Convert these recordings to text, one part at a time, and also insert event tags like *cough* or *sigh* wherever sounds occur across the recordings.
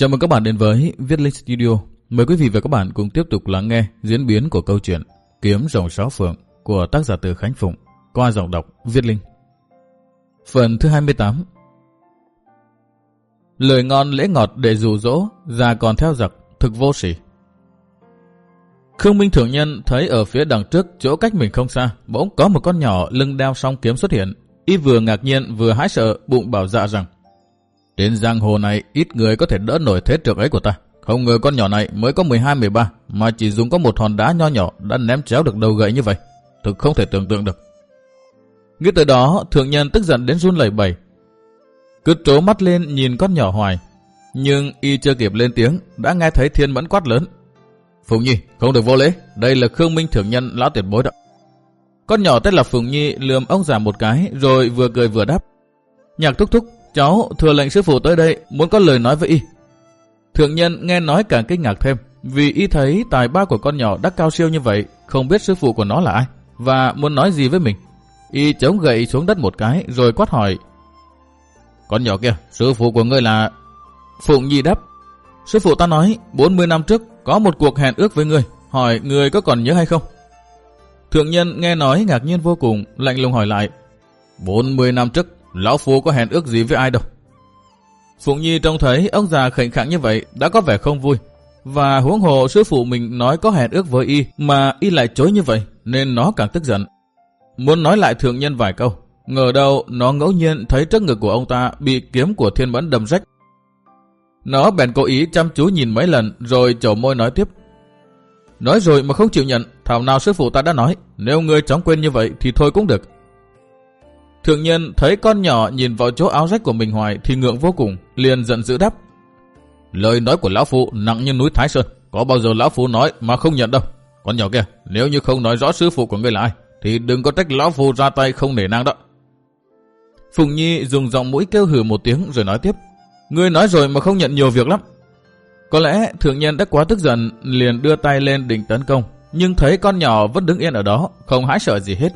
Chào mừng các bạn đến với Viết Linh Studio. Mời quý vị và các bạn cùng tiếp tục lắng nghe diễn biến của câu chuyện Kiếm rồng sáu phượng của tác giả từ Khánh Phụng qua giọng đọc Viết Linh. Phần thứ 28 Lời ngon lễ ngọt để dụ dỗ, già còn theo giặc, thực vô sỉ. Khương Minh Thượng Nhân thấy ở phía đằng trước chỗ cách mình không xa, bỗng có một con nhỏ lưng đeo song kiếm xuất hiện. Y vừa ngạc nhiên vừa hái sợ, bụng bảo dạ rằng trên giang hồ này ít người có thể đỡ nổi thế trượt ấy của ta. Không ngờ con nhỏ này mới có 12-13 mà chỉ dùng có một hòn đá nho nhỏ đã ném chéo được đầu gậy như vậy. Thực không thể tưởng tượng được. Nghĩ tới đó, thượng nhân tức giận đến run lẩy bẩy. Cứ trố mắt lên nhìn con nhỏ hoài. Nhưng y chưa kịp lên tiếng, đã nghe thấy thiên mẫn quát lớn. Phùng Nhi, không được vô lễ, đây là Khương Minh thượng nhân lão tuyệt bối đó. Con nhỏ tên là Phùng Nhi lườm ông già một cái rồi vừa cười vừa đáp. Nhạc thúc thúc, Cháu thừa lệnh sư phụ tới đây, muốn có lời nói với y. Thượng nhân nghe nói càng kinh ngạc thêm, vì y thấy tài ba của con nhỏ đã cao siêu như vậy, không biết sư phụ của nó là ai, và muốn nói gì với mình. Y chống gậy xuống đất một cái, rồi quát hỏi. Con nhỏ kia, sư phụ của ngươi là... Phụng Nhi đáp. Sư phụ ta nói, 40 năm trước, có một cuộc hẹn ước với ngươi, hỏi ngươi có còn nhớ hay không? Thượng nhân nghe nói ngạc nhiên vô cùng, lạnh lùng hỏi lại. 40 năm trước, Lão Phu có hẹn ước gì với ai đâu. Phụng Nhi trông thấy ông già khệnh khẳng như vậy đã có vẻ không vui. Và huống hồ sư phụ mình nói có hẹn ước với y mà y lại chối như vậy nên nó càng tức giận. Muốn nói lại thượng nhân vài câu. Ngờ đâu nó ngẫu nhiên thấy trước ngực của ông ta bị kiếm của thiên mẫn đâm rách. Nó bèn cố ý chăm chú nhìn mấy lần rồi chổ môi nói tiếp. Nói rồi mà không chịu nhận, thảo nào sư phụ ta đã nói, nếu ngươi chóng quên như vậy thì thôi cũng được. Thượng nhân thấy con nhỏ nhìn vào chỗ áo rách của mình hoài thì ngượng vô cùng, liền giận dữ đáp. Lời nói của lão phụ nặng như núi Thái Sơn, có bao giờ lão phụ nói mà không nhận đâu. Con nhỏ kia, nếu như không nói rõ sư phụ của người là ai, thì đừng có trách lão phụ ra tay không nể nang đó. Phùng Nhi dùng giọng mũi kêu hừ một tiếng rồi nói tiếp. Ngươi nói rồi mà không nhận nhiều việc lắm. Có lẽ thượng nhân đã quá tức giận, liền đưa tay lên định tấn công, nhưng thấy con nhỏ vẫn đứng yên ở đó, không hãi sợ gì hết.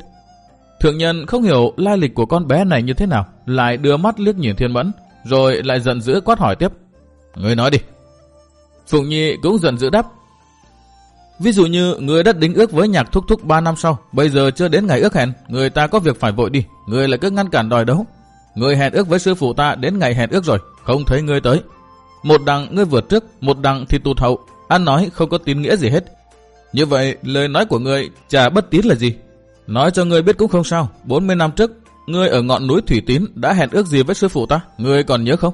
Thượng nhân không hiểu lai lịch của con bé này như thế nào, lại đưa mắt liếc nhìn thiên mẫn, rồi lại giận dữ quát hỏi tiếp. Người nói đi. Phụng Nhi cũng giận dữ đáp. Ví dụ như người đã đính ước với nhạc thúc thúc 3 năm sau, bây giờ chưa đến ngày ước hẹn, người ta có việc phải vội đi, người lại cứ ngăn cản đòi đấu. Người hẹn ước với sư phụ ta đến ngày hẹn ước rồi, không thấy người tới. Một đằng ngươi vượt trước, một đằng thì tụt hậu, ăn nói không có tín nghĩa gì hết. Như vậy, lời nói của người chả bất tín là gì, Nói cho ngươi biết cũng không sao, 40 năm trước, ngươi ở ngọn núi Thủy Tín đã hẹn ước gì với sư phụ ta, ngươi còn nhớ không?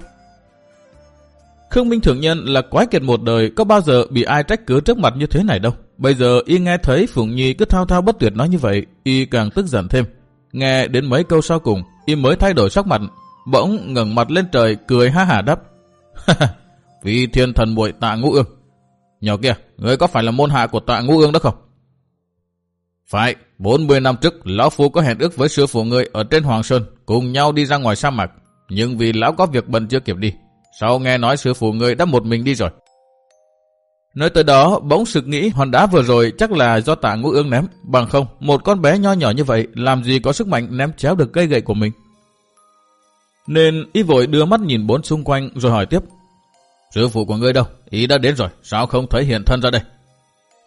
Khương Minh Thượng Nhân là quái kiệt một đời, có bao giờ bị ai trách cứ trước mặt như thế này đâu. Bây giờ y nghe thấy Phượng Nhi cứ thao thao bất tuyệt nói như vậy, y càng tức giận thêm. Nghe đến mấy câu sau cùng, y mới thay đổi sắc mặt, bỗng ngẩng mặt lên trời cười ha hả đáp. *laughs* Vì thiên thần muội tạ ngũ ương. Nhỏ kia, ngươi có phải là môn hạ của tạ ngũ ương đó không? Phải, 40 năm trước, Lão Phu có hẹn ước với sư phụ người ở trên Hoàng Sơn, cùng nhau đi ra ngoài sa mạc. Nhưng vì Lão có việc bận chưa kịp đi, sau nghe nói sư phụ người đã một mình đi rồi. Nói tới đó, bỗng sực nghĩ hòn đá vừa rồi chắc là do tạ ngũ ương ném. Bằng không, một con bé nho nhỏ như vậy làm gì có sức mạnh ném chéo được cây gậy của mình. Nên y vội đưa mắt nhìn bốn xung quanh rồi hỏi tiếp. Sư phụ của ngươi đâu? Ý đã đến rồi, sao không thấy hiện thân ra đây?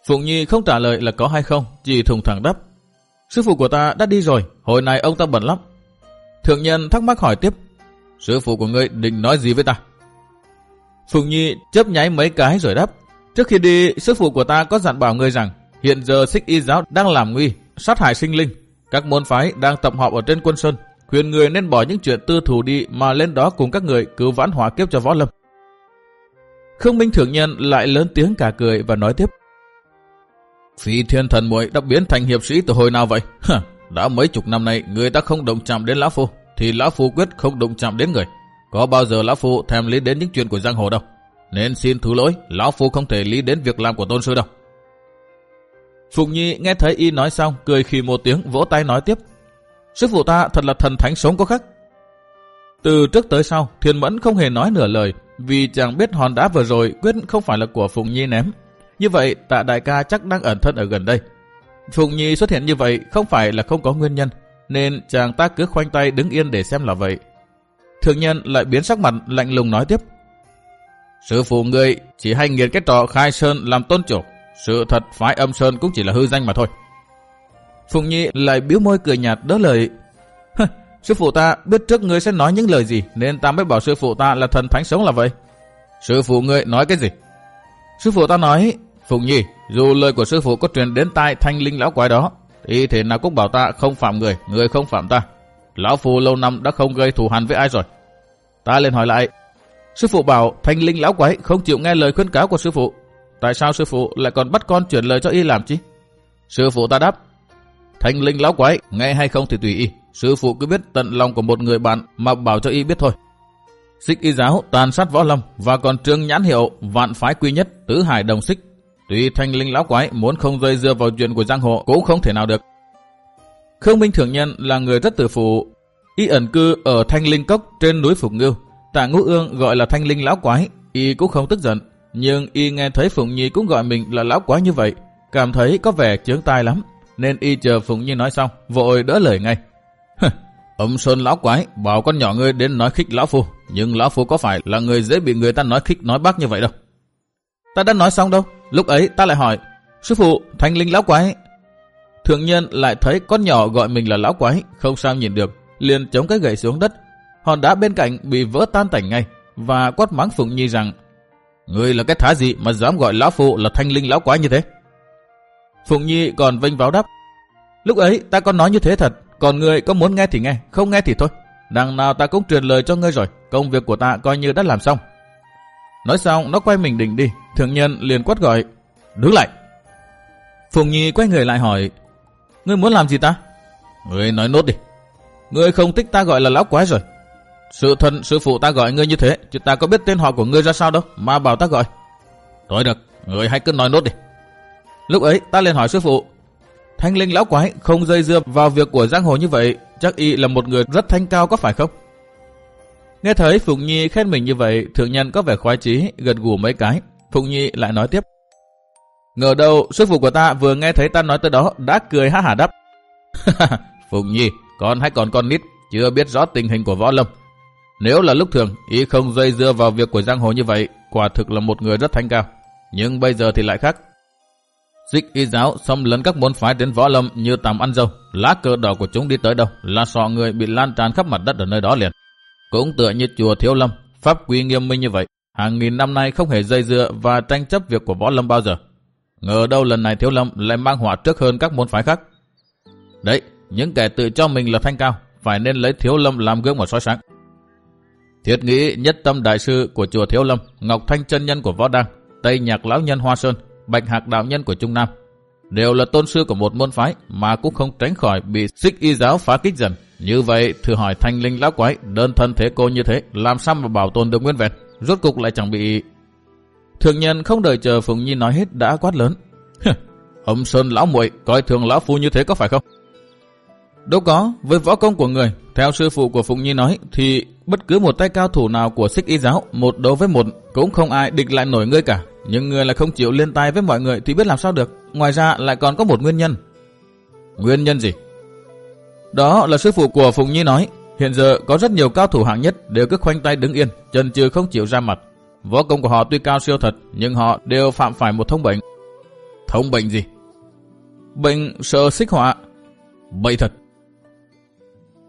Phụng Nhi không trả lời là có hay không, chỉ thùng thẳng đáp. Sư phụ của ta đã đi rồi, hồi này ông ta bận lắm. Thượng nhân thắc mắc hỏi tiếp. Sư phụ của ngươi định nói gì với ta? Phụng Nhi chấp nháy mấy cái rồi đáp. Trước khi đi, sư phụ của ta có dặn bảo ngươi rằng hiện giờ xích y giáo đang làm nguy, sát hại sinh linh. Các môn phái đang tập họp ở trên quân sơn, khuyên người nên bỏ những chuyện tư thủ đi mà lên đó cùng các người cứu vãn hỏa kiếp cho võ lâm. Khương Minh Thượng Nhân lại lớn tiếng cả cười và nói tiếp. Phi thiên thần muội đã biến thành hiệp sĩ từ hồi nào vậy? *laughs* đã mấy chục năm nay người ta không động chạm đến Lão Phu, thì Lão Phu quyết không động chạm đến người. Có bao giờ Lão Phu thèm lý đến những chuyện của giang hồ đâu. Nên xin thứ lỗi, Lão Phu không thể lý đến việc làm của tôn sư đâu. phụng Nhi nghe thấy y nói xong, cười khi một tiếng vỗ tay nói tiếp. Sư phụ ta thật là thần thánh sống có khắc. Từ trước tới sau, Thiên Mẫn không hề nói nửa lời, vì chàng biết hòn đá vừa rồi quyết không phải là của Phụng Nhi ném, như vậy tạ đại ca chắc đang ẩn thân ở gần đây. Phụng Nhi xuất hiện như vậy không phải là không có nguyên nhân, nên chàng ta cứ khoanh tay đứng yên để xem là vậy. Thượng nhân lại biến sắc mặt lạnh lùng nói tiếp. Sư phụ ngươi chỉ hay nghiệt cái trò khai sơn làm tôn chủ. Sự thật phái âm sơn cũng chỉ là hư danh mà thôi. Phùng Nhi lại biếu môi cười nhạt đỡ lời. *laughs* sư phụ ta biết trước ngươi sẽ nói những lời gì nên ta mới bảo sư phụ ta là thần thánh sống là vậy. Sư phụ ngươi nói cái gì? Sư phụ ta nói, Phụng Nhi, dù lời của sư phụ có truyền đến tai thanh linh lão quái đó, thì thế nào cũng bảo ta không phạm người, người không phạm ta. Lão phù lâu năm đã không gây thù hằn với ai rồi. Ta lên hỏi lại, sư phụ bảo thanh linh lão quái không chịu nghe lời khuyên cáo của sư phụ. Tại sao sư phụ lại còn bắt con chuyển lời cho y làm chứ? Sư phụ ta đáp, thanh linh lão quái nghe hay không thì tùy y. Sư phụ cứ biết tận lòng của một người bạn mà bảo cho y biết thôi. Xích y giáo tàn sát võ lâm và còn trương nhãn hiệu vạn phái quy nhất tứ hải đồng xích. Tuy thanh linh lão quái muốn không rơi dưa vào chuyện của giang hồ cũng không thể nào được. Khương Minh Thượng Nhân là người rất tự phụ. Y ẩn cư ở Thanh Linh Cốc trên núi Phục Ngưu. Tạ Ngũ Ương gọi là Thanh Linh Lão Quái. Y cũng không tức giận. Nhưng Y nghe thấy Phụng Nhi cũng gọi mình là Lão Quái như vậy. Cảm thấy có vẻ chướng tai lắm. Nên Y chờ Phụng Nhi nói xong, vội đỡ lời ngay. Ông Sơn Lão Quái bảo con nhỏ ngươi đến nói khích Lão Phu. Nhưng Lão Phu có phải là người dễ bị người ta nói khích nói bác như vậy đâu. Ta đã nói xong đâu. Lúc ấy ta lại hỏi. Sư phụ, Thanh Linh Lão Quái Thượng nhân lại thấy con nhỏ gọi mình là lão quái, không sao nhìn được, liền chống cái gậy xuống đất. Hòn đá bên cạnh bị vỡ tan tành ngay, và quát mắng Phụng Nhi rằng Ngươi là cái thá gì mà dám gọi lão phụ là thanh linh lão quái như thế? Phụng Nhi còn vênh váo đáp Lúc ấy ta còn nói như thế thật, còn ngươi có muốn nghe thì nghe, không nghe thì thôi. Đằng nào ta cũng truyền lời cho ngươi rồi, công việc của ta coi như đã làm xong. Nói xong nó quay mình định đi, thượng nhân liền quát gọi Đứng lại! Phùng Nhi quay người lại hỏi Ngươi muốn làm gì ta? Ngươi nói nốt đi. Ngươi không thích ta gọi là lão quái rồi. Sự thân sư phụ ta gọi ngươi như thế, chứ ta có biết tên họ của ngươi ra sao đâu, mà bảo ta gọi. Thôi được, ngươi hãy cứ nói nốt đi. Lúc ấy ta lên hỏi sư phụ, thanh linh lão quái không dây dưa vào việc của giang hồ như vậy, chắc y là một người rất thanh cao có phải không? Nghe thấy Phụng Nhi khen mình như vậy, thượng nhân có vẻ khoái chí, gật gù mấy cái. Phụng Nhi lại nói tiếp. Ngờ đâu sư phụ của ta vừa nghe thấy ta nói tới đó đã cười ha hả đắp. *laughs* Phụng Nhi, con hay còn con nít, chưa biết rõ tình hình của võ lâm. Nếu là lúc thường, y không dây dưa vào việc của giang hồ như vậy, quả thực là một người rất thanh cao. Nhưng bây giờ thì lại khác. Xích y giáo xâm lấn các môn phái đến võ lâm như tầm ăn dâu, lá cờ đỏ của chúng đi tới đâu là sọ người bị lan tràn khắp mặt đất ở nơi đó liền. Cũng tựa như chùa Thiếu Lâm, pháp quy nghiêm minh như vậy, hàng nghìn năm nay không hề dây dưa và tranh chấp việc của võ lâm bao giờ. Ngờ đâu lần này Thiếu Lâm lại mang họa trước hơn các môn phái khác. Đấy, những kẻ tự cho mình là thanh cao, phải nên lấy Thiếu Lâm làm gương mà soi sáng. Thiết nghĩ nhất tâm đại sư của chùa Thiếu Lâm, Ngọc Thanh chân nhân của Võ Đăng, Tây Nhạc lão nhân Hoa Sơn, Bạch Hạc đạo nhân của Trung Nam, đều là tôn sư của một môn phái mà cũng không tránh khỏi bị xích y giáo phá kích dần. Như vậy, thử hỏi thanh linh lão quái, đơn thân thế cô như thế, làm sao mà bảo tồn được nguyên vẹn, rốt cục lại chẳng bị Thường nhân không đợi chờ Phùng Nhi nói hết đã quát lớn. Ông Sơn lão muội coi thường lão phu như thế có phải không? Đâu có, với võ công của người, theo sư phụ của Phùng Nhi nói thì bất cứ một tay cao thủ nào của xích y giáo, một đấu với một, cũng không ai địch lại nổi ngươi cả. Nhưng người là không chịu liên tay với mọi người thì biết làm sao được. Ngoài ra lại còn có một nguyên nhân. Nguyên nhân gì? Đó là sư phụ của Phùng Nhi nói, hiện giờ có rất nhiều cao thủ hạng nhất đều cứ khoanh tay đứng yên, chân chừ không chịu ra mặt. Võ công của họ tuy cao siêu thật, nhưng họ đều phạm phải một thông bệnh. Thông bệnh gì? Bệnh sợ xích họa. bậy thật.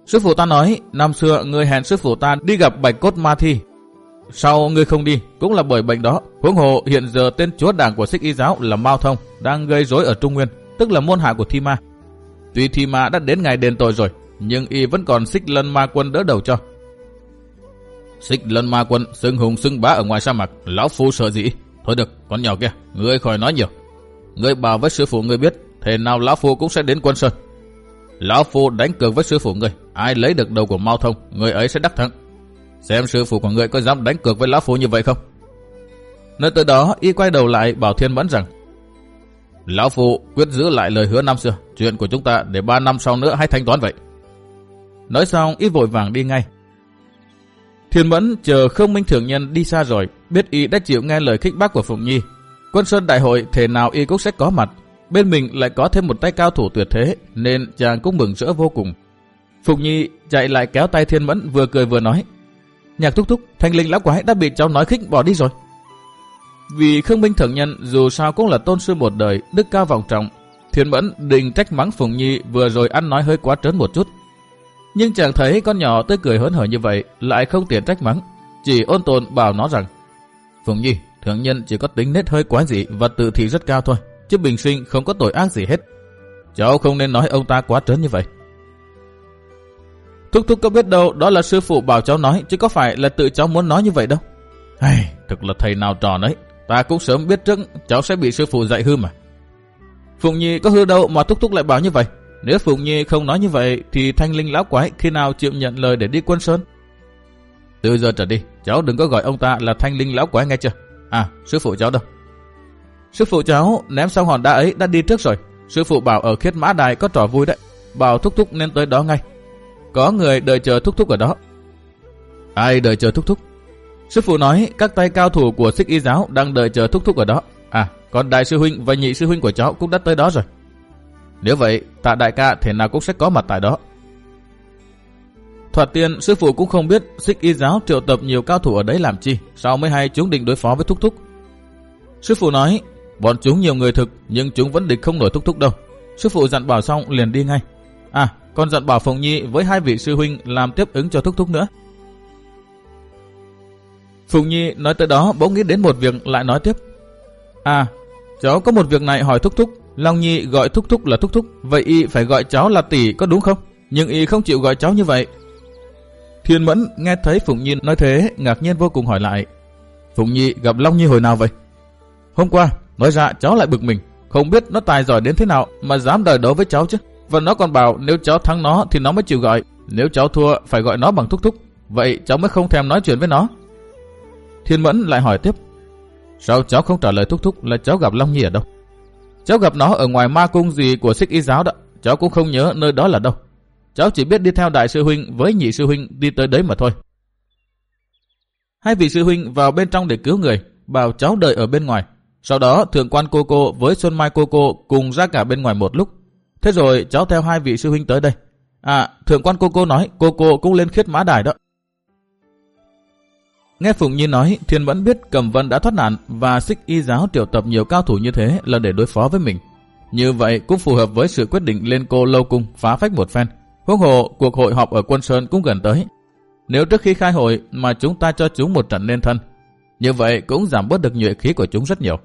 Sư phụ ta nói, năm xưa người hẹn sư phụ ta đi gặp bạch cốt ma thi. Sau ngươi không đi, cũng là bởi bệnh đó. Huống hồ hiện giờ tên chúa đảng của sikh y giáo là Mao Thông, đang gây rối ở Trung Nguyên, tức là môn hạ của Thi Ma. Tuy Thi Ma đã đến ngày đền tội rồi, nhưng y vẫn còn sikh lân ma quân đỡ đầu cho. sikh lân ma quân xưng hùng xưng bá ở ngoài sa mạc, lão phu sợ gì? Thôi được, con nhỏ kia, ngươi khỏi nói nhiều. Ngươi bảo với sư phụ ngươi biết, thế nào lão phu cũng sẽ đến quân sơn. Lão phu đánh cược với sư phụ ngươi, ai lấy được đầu của Mao Thông, người ấy sẽ đắc thắng. Xem sư phụ của ngươi có dám đánh cược với lão phu như vậy không? Nơi từ đó, y quay đầu lại bảo Thiên Mẫn rằng Lão Phu quyết giữ lại lời hứa năm xưa, chuyện của chúng ta để ba năm sau nữa hãy thanh toán vậy. Nói xong, y vội vàng đi ngay. Thiên Mẫn chờ không minh thượng nhân đi xa rồi, biết y đã chịu nghe lời khích bác của Phụng Nhi. Quân Sơn Đại hội thể nào y cũng sẽ có mặt. Bên mình lại có thêm một tay cao thủ tuyệt thế, nên chàng cũng mừng rỡ vô cùng. Phụng Nhi chạy lại kéo tay Thiên Mẫn vừa cười vừa nói. Nhạc thúc thúc, thanh linh lão quái đã bị cháu nói khích bỏ đi rồi. Vì Khương Minh thượng nhân dù sao cũng là tôn sư một đời, đức cao vọng trọng. Thiên Mẫn định trách mắng Phùng Nhi vừa rồi ăn nói hơi quá trớn một chút. Nhưng chàng thấy con nhỏ tươi cười hớn hở như vậy, lại không tiện trách mắng. Chỉ ôn tồn bảo nó rằng, Phùng Nhi, thượng nhân chỉ có tính nết hơi quá dị và tự thị rất cao thôi, chứ bình sinh không có tội ác gì hết. Cháu không nên nói ông ta quá trớn như vậy. Thúc thúc có biết đâu đó là sư phụ bảo cháu nói chứ có phải là tự cháu muốn nói như vậy đâu. Ai, thực là thầy nào trò đấy. Ta cũng sớm biết trước cháu sẽ bị sư phụ dạy hư mà. Phụng Nhi có hư đâu mà thúc thúc lại bảo như vậy. Nếu Phụng Nhi không nói như vậy thì thanh linh lão quái khi nào chịu nhận lời để đi quân sơn. Từ giờ trở đi, cháu đừng có gọi ông ta là thanh linh lão quái nghe chưa? À, sư phụ cháu đâu? Sư phụ cháu ném xong hòn đá ấy đã đi trước rồi. Sư phụ bảo ở khiết mã đài có trò vui đấy. Bảo thúc thúc nên tới đó ngay. Có người đợi chờ thúc thúc ở đó. Ai đợi chờ thúc thúc? Sư phụ nói các tay cao thủ của xích y giáo đang đợi chờ thúc thúc ở đó. À, còn đại sư huynh và nhị sư huynh của cháu cũng đã tới đó rồi. Nếu vậy, tạ đại ca thể nào cũng sẽ có mặt tại đó. Thoạt tiên, sư phụ cũng không biết xích y giáo triệu tập nhiều cao thủ ở đấy làm chi, sao mới hay chúng định đối phó với thúc thúc. Sư phụ nói, bọn chúng nhiều người thực, nhưng chúng vẫn địch không nổi thúc thúc đâu. Sư phụ dặn bảo xong liền đi ngay. À, còn dặn bảo Phùng Nhi với hai vị sư huynh làm tiếp ứng cho thúc thúc nữa. Phùng Nhi nói tới đó bỗng nghĩ đến một việc lại nói tiếp. À, cháu có một việc này hỏi thúc thúc. Long Nhi gọi thúc thúc là thúc thúc, vậy y phải gọi cháu là tỷ có đúng không? Nhưng y không chịu gọi cháu như vậy. Thiên Mẫn nghe thấy Phùng Nhi nói thế, ngạc nhiên vô cùng hỏi lại. Phùng Nhi gặp Long Nhi hồi nào vậy? Hôm qua, nói ra cháu lại bực mình, không biết nó tài giỏi đến thế nào mà dám đời đấu với cháu chứ. Và nó còn bảo nếu cháu thắng nó thì nó mới chịu gọi, nếu cháu thua phải gọi nó bằng thúc thúc. Vậy cháu mới không thèm nói chuyện với nó. Thiên Mẫn lại hỏi tiếp. Sao cháu không trả lời thúc thúc là cháu gặp Long Nhi ở đâu? Cháu gặp nó ở ngoài ma cung gì của xích y giáo đó. Cháu cũng không nhớ nơi đó là đâu. Cháu chỉ biết đi theo đại sư huynh với nhị sư huynh đi tới đấy mà thôi. Hai vị sư huynh vào bên trong để cứu người, bảo cháu đợi ở bên ngoài. Sau đó thượng quan cô cô với Xuân Mai cô cô cùng ra cả bên ngoài một lúc. Thế rồi cháu theo hai vị sư huynh tới đây. À, thượng quan cô cô nói cô cô cũng lên khiết mã đài đó. Nghe Phụng Nhi nói, Thiên vẫn biết Cầm Vân đã thoát nạn và xích y giáo triệu tập nhiều cao thủ như thế là để đối phó với mình. Như vậy cũng phù hợp với sự quyết định lên cô lâu cung phá phách một phen. Huống hồ, cuộc hội họp ở quân Sơn cũng gần tới. Nếu trước khi khai hội mà chúng ta cho chúng một trận nên thân, như vậy cũng giảm bớt được nhuệ khí của chúng rất nhiều.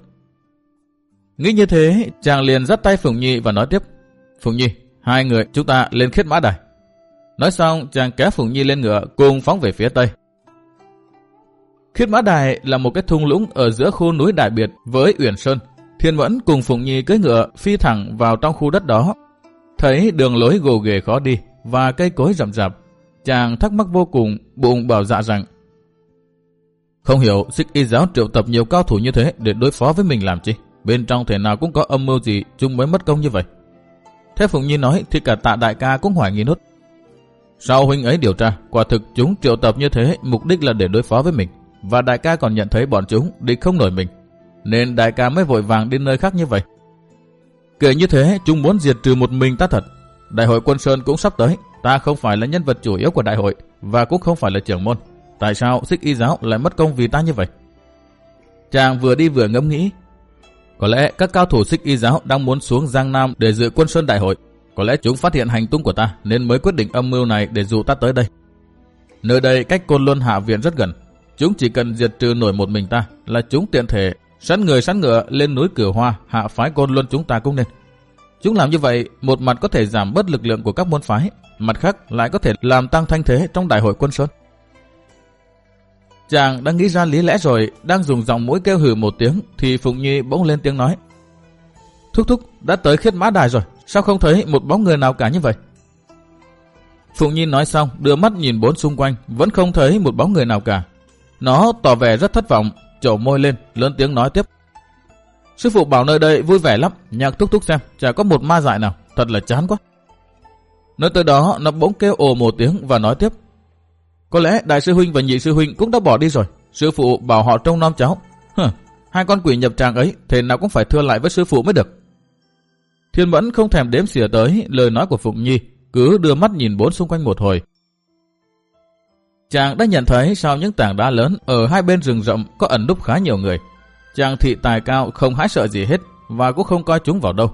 Nghĩ như thế, chàng liền dắt tay Phùng Nhi và nói tiếp. Phùng Nhi, hai người chúng ta lên khiết mã đài. Nói xong, chàng kéo Phùng Nhi lên ngựa cùng phóng về phía tây. Khiết Mã Đài là một cái thung lũng ở giữa khu núi Đại Biệt với Uyển Sơn. Thiên Mẫn cùng Phụng Nhi cưỡi ngựa phi thẳng vào trong khu đất đó. Thấy đường lối gồ ghề khó đi và cây cối rậm rạp, chàng thắc mắc vô cùng, bụng bảo dạ rằng Không hiểu xích y giáo triệu tập nhiều cao thủ như thế để đối phó với mình làm chi? Bên trong thể nào cũng có âm mưu gì chúng mới mất công như vậy. Thế Phụng Nhi nói thì cả tạ đại ca cũng hoài nghi nốt. Sau huynh ấy điều tra, quả thực chúng triệu tập như thế mục đích là để đối phó với mình. Và đại ca còn nhận thấy bọn chúng địch không nổi mình. Nên đại ca mới vội vàng đi nơi khác như vậy. Kể như thế, chúng muốn diệt trừ một mình ta thật. Đại hội quân Sơn cũng sắp tới. Ta không phải là nhân vật chủ yếu của đại hội và cũng không phải là trưởng môn. Tại sao xích y giáo lại mất công vì ta như vậy? Chàng vừa đi vừa ngẫm nghĩ. Có lẽ các cao thủ xích y giáo đang muốn xuống Giang Nam để dự quân Sơn đại hội. Có lẽ chúng phát hiện hành tung của ta nên mới quyết định âm mưu này để dụ ta tới đây. Nơi đây cách Côn Luân Hạ Viện rất gần. Chúng chỉ cần diệt trừ nổi một mình ta là chúng tiện thể sẵn người sẵn ngựa lên núi cửa Hoa hạ phái Côn Luân chúng ta cũng nên. Chúng làm như vậy, một mặt có thể giảm bớt lực lượng của các môn phái, mặt khác lại có thể làm tăng thanh thế trong đại hội quân Sơn. Chàng đang nghĩ ra lý lẽ rồi, đang dùng giọng mũi kêu hừ một tiếng, thì Phụng Nhi bỗng lên tiếng nói. Thúc thúc, đã tới khiết mã đài rồi, sao không thấy một bóng người nào cả như vậy? Phụng Nhi nói xong, đưa mắt nhìn bốn xung quanh, vẫn không thấy một bóng người nào cả. Nó tỏ vẻ rất thất vọng, trổ môi lên, lớn tiếng nói tiếp. Sư phụ bảo nơi đây vui vẻ lắm, nhạc thúc thúc xem, chả có một ma dại nào, thật là chán quá. Nói tới đó, nó bỗng kêu ồ một tiếng và nói tiếp. Có lẽ đại sư huynh và nhị sư huynh cũng đã bỏ đi rồi, sư phụ bảo họ trông nom cháu. Hừ, hai con quỷ nhập tràng ấy, thế nào cũng phải thưa lại với sư phụ mới được. Thiên Mẫn không thèm đếm xỉa tới lời nói của Phụng Nhi, cứ đưa mắt nhìn bốn xung quanh một hồi. Chàng đã nhận thấy sau những tảng đá lớn ở hai bên rừng rậm có ẩn núp khá nhiều người. Chàng thị tài cao không hái sợ gì hết và cũng không coi chúng vào đâu.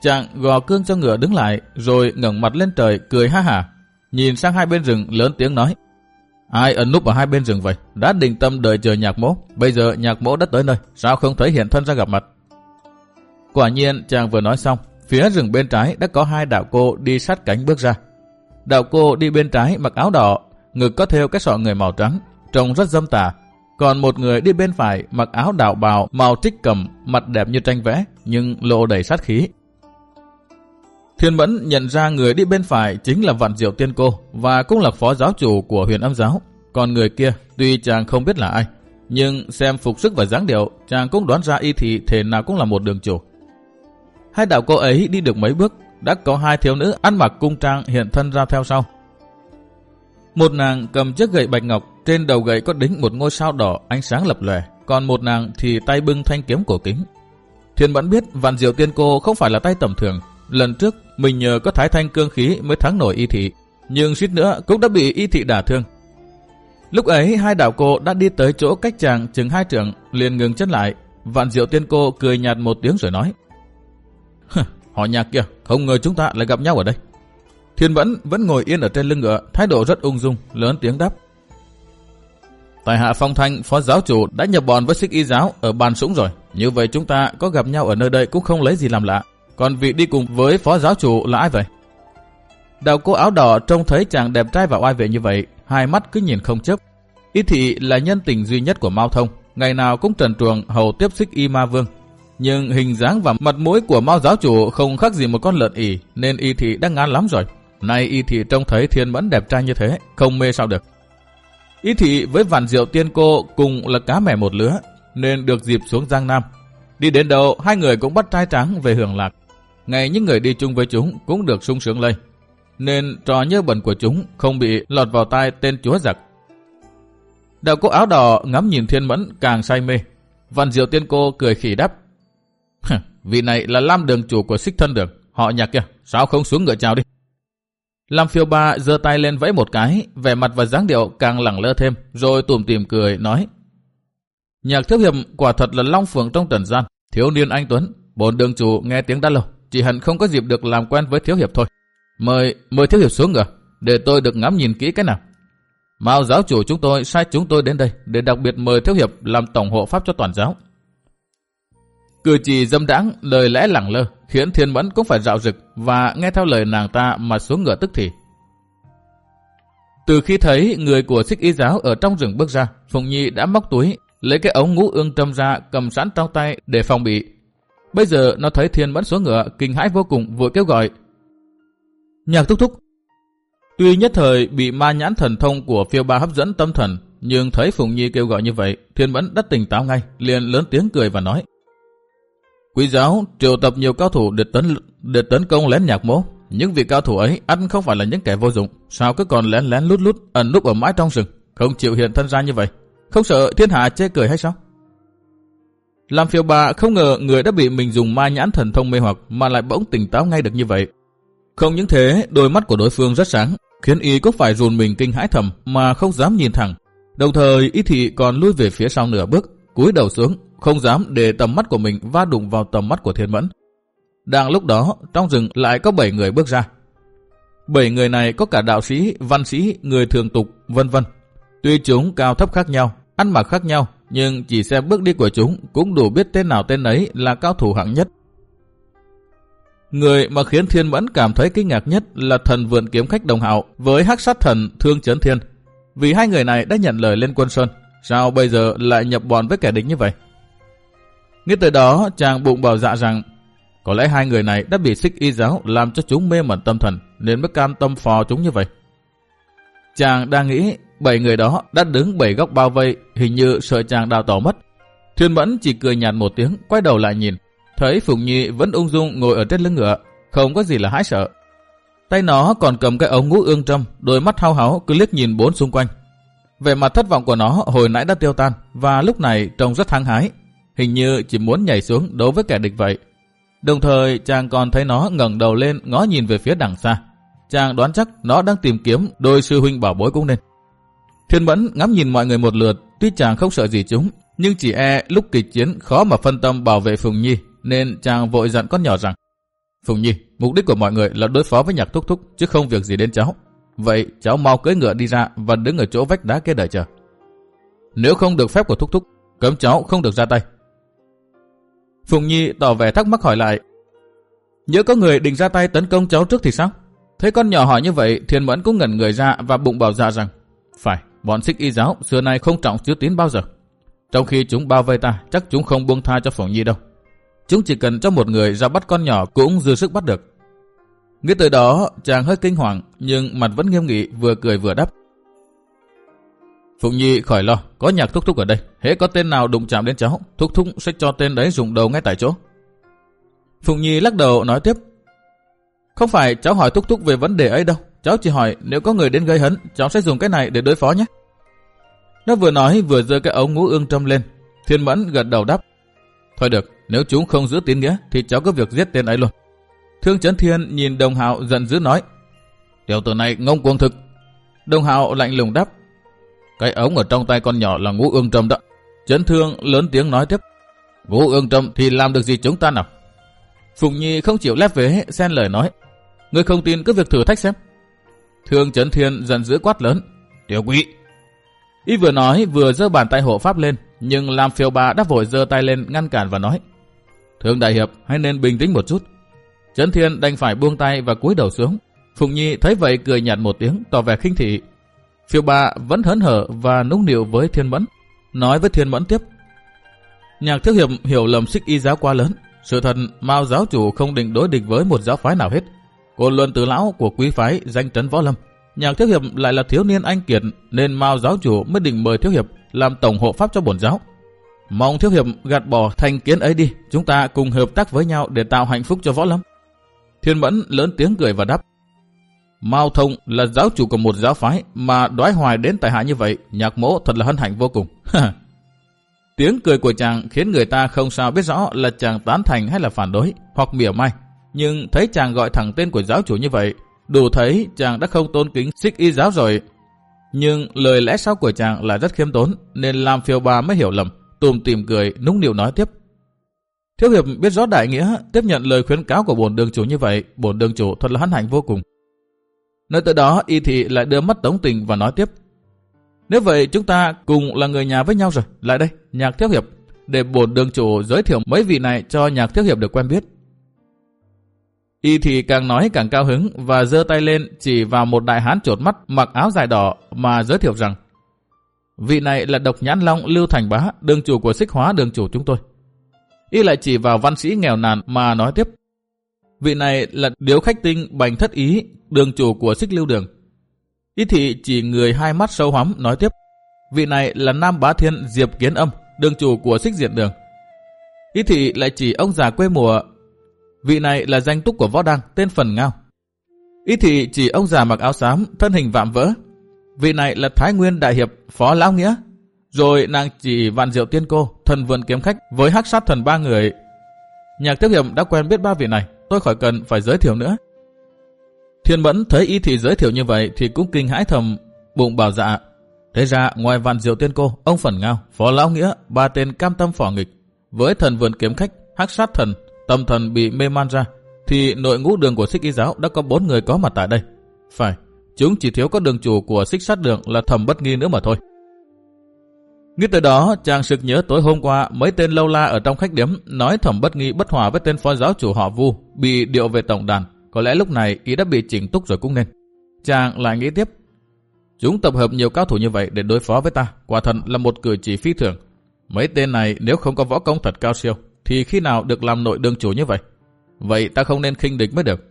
Chàng gò cương cho ngựa đứng lại rồi ngẩng mặt lên trời cười ha hả. Nhìn sang hai bên rừng lớn tiếng nói. Ai ẩn núp ở hai bên rừng vậy? Đã định tâm đợi chờ nhạc mẫu Bây giờ nhạc mẫu đã tới nơi. Sao không thấy hiện thân ra gặp mặt? Quả nhiên chàng vừa nói xong. Phía rừng bên trái đã có hai đạo cô đi sát cánh bước ra. Đạo cô đi bên trái mặc áo đỏ, ngực có theo cái sọ người màu trắng, trông rất dâm tà. Còn một người đi bên phải mặc áo đạo bào màu trích cầm, mặt đẹp như tranh vẽ, nhưng lộ đầy sát khí. Thiên Mẫn nhận ra người đi bên phải chính là Vạn Diệu Tiên Cô và cũng là phó giáo chủ của huyền âm giáo. Còn người kia, tuy chàng không biết là ai, nhưng xem phục sức và dáng điệu, chàng cũng đoán ra y thị thể nào cũng là một đường chủ. Hai đạo cô ấy đi được mấy bước, đã có hai thiếu nữ ăn mặc cung trang hiện thân ra theo sau. Một nàng cầm chiếc gậy bạch ngọc, trên đầu gậy có đính một ngôi sao đỏ ánh sáng lập lòe, còn một nàng thì tay bưng thanh kiếm cổ kính. Thiên Mẫn biết Vạn Diệu Tiên Cô không phải là tay tầm thường, lần trước mình nhờ có thái thanh cương khí mới thắng nổi y thị, nhưng suýt nữa cũng đã bị y thị đả thương. Lúc ấy hai đạo cô đã đi tới chỗ cách chàng chừng hai trượng, liền ngừng chân lại. Vạn diệu tiên cô cười nhạt một tiếng rồi nói. Họ nhạc kia, không ngờ chúng ta lại gặp nhau ở đây. Thiên vẫn vẫn ngồi yên ở trên lưng ngựa, thái độ rất ung dung, lớn tiếng đáp. Tại hạ Phong Thanh, phó giáo chủ đã nhập bọn với xích y giáo ở bàn súng rồi. Như vậy chúng ta có gặp nhau ở nơi đây cũng không lấy gì làm lạ. Còn vị đi cùng với phó giáo chủ là ai vậy? Đạo cô áo đỏ trông thấy chàng đẹp trai và oai vệ như vậy, hai mắt cứ nhìn không chấp. Y thị là nhân tình duy nhất của Mao Thông, ngày nào cũng trần truồng hầu tiếp xích Y Ma Vương. Nhưng hình dáng và mặt mũi của Mao giáo chủ không khác gì một con lợn ỉ, nên Y thị đang ngán lắm rồi. Nay Y thị trông thấy thiên mẫn đẹp trai như thế, không mê sao được. Y thị với vạn diệu tiên cô cùng là cá mẻ một lứa, nên được dịp xuống Giang Nam. Đi đến đâu, hai người cũng bắt trai trắng về hưởng lạc ngay những người đi chung với chúng cũng được sung sướng lây. Nên trò nhớ bẩn của chúng không bị lọt vào tai tên chúa giặc. Đạo cô áo đỏ ngắm nhìn thiên mẫn càng say mê. Văn diệu tiên cô cười khỉ đáp. Vị này là Lam đường chủ của xích thân đường. Họ nhạc kìa, sao không xuống ngựa chào đi. Lam phiêu ba giơ tay lên vẫy một cái, vẻ mặt và dáng điệu càng lẳng lơ thêm, rồi tủm tìm cười, nói. Nhạc thiếu hiệp quả thật là long phượng trong trần gian, thiếu niên anh Tuấn, bổn đường chủ nghe tiếng đã lâu chỉ hẳn không có dịp được làm quen với Thiếu Hiệp thôi. Mời, mời Thiếu Hiệp xuống ngựa, để tôi được ngắm nhìn kỹ cái nào. Mao giáo chủ chúng tôi sai chúng tôi đến đây để đặc biệt mời Thiếu Hiệp làm tổng hộ pháp cho toàn giáo. Cử chỉ dâm đãng, lời lẽ lẳng lơ, khiến thiên mẫn cũng phải dạo rực và nghe theo lời nàng ta mà xuống ngựa tức thì. Từ khi thấy người của xích y giáo ở trong rừng bước ra, Phùng Nhi đã móc túi, lấy cái ống ngũ ương trâm ra cầm sẵn trong tay để phòng bị Bây giờ nó thấy thiên vẫn xuống ngựa, kinh hãi vô cùng, vội kêu gọi. Nhạc thúc thúc. Tuy nhất thời bị ma nhãn thần thông của phiêu ba hấp dẫn tâm thần, nhưng thấy Phùng Nhi kêu gọi như vậy, thiên vẫn đã tỉnh táo ngay, liền lớn tiếng cười và nói. Quý giáo triệu tập nhiều cao thủ để tấn để tấn công lén nhạc mố. Những vị cao thủ ấy ăn không phải là những kẻ vô dụng, sao cứ còn lén lén lút lút ẩn núp ở mãi trong rừng, không chịu hiện thân ra như vậy. Không sợ thiên hạ chê cười hay sao? Làm phiêu bà không ngờ người đã bị mình dùng ma nhãn thần thông mê hoặc mà lại bỗng tỉnh táo ngay được như vậy. Không những thế, đôi mắt của đối phương rất sáng, khiến y có phải rùn mình kinh hãi thầm mà không dám nhìn thẳng. Đồng thời y thị còn lui về phía sau nửa bước, cúi đầu xuống, không dám để tầm mắt của mình va đụng vào tầm mắt của thiên mẫn. Đang lúc đó, trong rừng lại có 7 người bước ra. Bảy người này có cả đạo sĩ, văn sĩ, người thường tục, vân vân. Tuy chúng cao thấp khác nhau, ăn mặc khác nhau, nhưng chỉ xem bước đi của chúng cũng đủ biết tên nào tên ấy là cao thủ hạng nhất. Người mà khiến Thiên Mẫn cảm thấy kinh ngạc nhất là thần vượn kiếm khách đồng hạo với hắc sát thần Thương Chấn Thiên. Vì hai người này đã nhận lời lên quân Sơn, sao bây giờ lại nhập bọn với kẻ địch như vậy? Nghe tới đó, chàng bụng bảo dạ rằng có lẽ hai người này đã bị xích y giáo làm cho chúng mê mẩn tâm thần nên mới cam tâm phò chúng như vậy. Chàng đang nghĩ Bảy người đó đã đứng bảy góc bao vây, hình như sợ chàng đào tỏ mất. thiên Mẫn chỉ cười nhạt một tiếng, quay đầu lại nhìn. Thấy Phùng Nhi vẫn ung dung ngồi ở trên lưng ngựa, không có gì là hãi sợ. Tay nó còn cầm cái ống ngũ ương trâm, đôi mắt hao háo cứ liếc nhìn bốn xung quanh. Về mặt thất vọng của nó hồi nãy đã tiêu tan, và lúc này trông rất hăng hái. Hình như chỉ muốn nhảy xuống đấu với kẻ địch vậy. Đồng thời chàng còn thấy nó ngẩng đầu lên ngó nhìn về phía đằng xa. Chàng đoán chắc nó đang tìm kiếm đôi sư huynh bảo bối cũng nên. Thiên Mẫn ngắm nhìn mọi người một lượt, tuy chàng không sợ gì chúng, Nhưng chỉ e lúc kịch chiến khó mà phân tâm bảo vệ Phùng Nhi, nên chàng vội dặn con nhỏ rằng Phùng Nhi, mục đích của mọi người là đối phó với nhạc thúc thúc, chứ không việc gì đến cháu. Vậy cháu mau cưỡi ngựa đi ra và đứng ở chỗ vách đá kia đợi chờ. Nếu không được phép của thúc thúc, cấm cháu không được ra tay. Phùng Nhi tỏ vẻ thắc mắc hỏi lại. Nhớ có người định ra tay tấn công cháu trước thì sao? Thấy con nhỏ hỏi như vậy, Thiên Mẫn cũng ngẩn người ra và bụng bảo dạ rằng Phải, bọn xích y giáo xưa nay không trọng chữ tín bao giờ. Trong khi chúng bao vây ta, chắc chúng không buông tha cho Phổng Nhi đâu. Chúng chỉ cần cho một người ra bắt con nhỏ cũng dư sức bắt được. Nghĩ tới đó, chàng hơi kinh hoàng, nhưng mặt vẫn nghiêm nghị, vừa cười vừa đáp. Phụng Nhi khỏi lo, có nhạc thúc thúc ở đây. Hễ có tên nào đụng chạm đến cháu, thúc thúc sẽ cho tên đấy dùng đầu ngay tại chỗ. Phụng Nhi lắc đầu nói tiếp. Không phải cháu hỏi thúc thúc về vấn đề ấy đâu. Cháu chỉ hỏi nếu có người đến gây hấn, cháu sẽ dùng cái này để đối phó nhé. Nó vừa nói vừa giơ cái ống ngũ ương trâm lên. Thiên Mẫn gật đầu đáp. Thôi được, nếu chúng không giữ tín nghĩa thì cháu có việc giết tên ấy luôn. Thương Chấn Thiên nhìn Đồng Hạo giận dữ nói. Tiểu tử này ngông cuồng thực. Đồng Hạo lạnh lùng đáp. Cái ống ở trong tay con nhỏ là ngũ ương trầm đó. Chấn Thương lớn tiếng nói tiếp. Ngũ ương trầm thì làm được gì chúng ta nào? Phùng Nhi không chịu lép vế, xen lời nói. Người không tin cứ việc thử thách xem. Thương Chấn Thiên giận dữ quát lớn. Tiểu quý. Y vừa nói vừa giơ bàn tay hộ pháp lên, nhưng làm phiêu bà đã vội giơ tay lên ngăn cản và nói. Thương Đại Hiệp hãy nên bình tĩnh một chút. Trấn Thiên đành phải buông tay và cúi đầu xuống. Phùng Nhi thấy vậy cười nhạt một tiếng tỏ vẻ khinh thị. Phiêu bà vẫn hớn hở và nũng nịu với Thiên Mẫn. Nói với Thiên Mẫn tiếp. Nhạc thiếu hiệp hiểu lầm xích y giáo quá lớn. Sự thật Mao giáo chủ không định đối địch với một giáo phái nào hết. Côn luân tử lão của quý phái danh trấn võ lâm. Nhạc thiếu hiệp lại là thiếu niên anh kiệt nên Mao giáo chủ mới định mời thiếu hiệp làm tổng hộ pháp cho bổn giáo. Mong thiếu hiệp gạt bỏ thành kiến ấy đi, chúng ta cùng hợp tác với nhau để tạo hạnh phúc cho võ lâm. Thiên Mẫn lớn tiếng cười và đáp. Mao Thông là giáo chủ của một giáo phái mà đoái hoài đến tại hạ như vậy, nhạc mỗ thật là hân hạnh vô cùng. *laughs* tiếng cười của chàng khiến người ta không sao biết rõ là chàng tán thành hay là phản đối, hoặc mỉa mai. Nhưng thấy chàng gọi thẳng tên của giáo chủ như vậy, đủ thấy chàng đã không tôn kính xích y giáo rồi. Nhưng lời lẽ sau của chàng là rất khiêm tốn, nên Lam phiêu Ba mới hiểu lầm, tùm tìm cười, nũng nịu nói tiếp. Thiếu hiệp biết rõ đại nghĩa, tiếp nhận lời khuyến cáo của bổn đường chủ như vậy, bổn đường chủ thật là hân hạnh vô cùng. Nơi tới đó, y thị lại đưa mắt tống tình và nói tiếp. Nếu vậy chúng ta cùng là người nhà với nhau rồi, lại đây, nhạc thiếu hiệp, để bổn đường chủ giới thiệu mấy vị này cho nhạc thiếu hiệp được quen biết. Y thì càng nói càng cao hứng và giơ tay lên chỉ vào một đại hán trột mắt mặc áo dài đỏ mà giới thiệu rằng vị này là độc nhãn long Lưu Thành Bá, đường chủ của xích hóa đường chủ chúng tôi. Y lại chỉ vào văn sĩ nghèo nàn mà nói tiếp. Vị này là điếu khách tinh bành thất ý, đường chủ của xích lưu đường. Y thị chỉ người hai mắt sâu hóm nói tiếp. Vị này là Nam Bá Thiên Diệp Kiến Âm, đường chủ của xích diện đường. Y thị lại chỉ ông già quê mùa. Vị này là danh túc của võ đăng, tên Phần Ngao. Y thị chỉ ông già mặc áo xám, thân hình vạm vỡ. Vị này là Thái Nguyên Đại Hiệp, Phó Lão Nghĩa, rồi nàng chỉ vạn diệu tiên cô, thần vườn kiếm khách với hắc sát thần ba người. Nhạc tiếp hiệp đã quen biết ba vị này, tôi khỏi cần phải giới thiệu nữa. Thiên Mẫn thấy y thị giới thiệu như vậy thì cũng kinh hãi thầm, bụng bảo dạ. Thế ra ngoài vạn diệu tiên cô, ông Phần Ngao, Phó Lão Nghĩa, ba tên cam tâm phỏ nghịch, với thần vườn kiếm khách, hắc sát thần, tâm thần bị mê man ra, thì nội ngũ đường của xích y giáo đã có bốn người có mặt tại đây. Phải, chúng chỉ thiếu có đường chủ của xích sát đường là thầm bất nghi nữa mà thôi. Nghĩ tới đó, chàng sực nhớ tối hôm qua mấy tên lâu la ở trong khách điếm nói thẩm bất nghi bất hòa với tên phó giáo chủ họ Vu bị điệu về tổng đàn. Có lẽ lúc này ý đã bị chỉnh túc rồi cũng nên. Chàng lại nghĩ tiếp. Chúng tập hợp nhiều cao thủ như vậy để đối phó với ta, quả thật là một cử chỉ phi thường. Mấy tên này nếu không có võ công thật cao siêu, thì khi nào được làm nội đương chủ như vậy? Vậy ta không nên khinh địch mới được.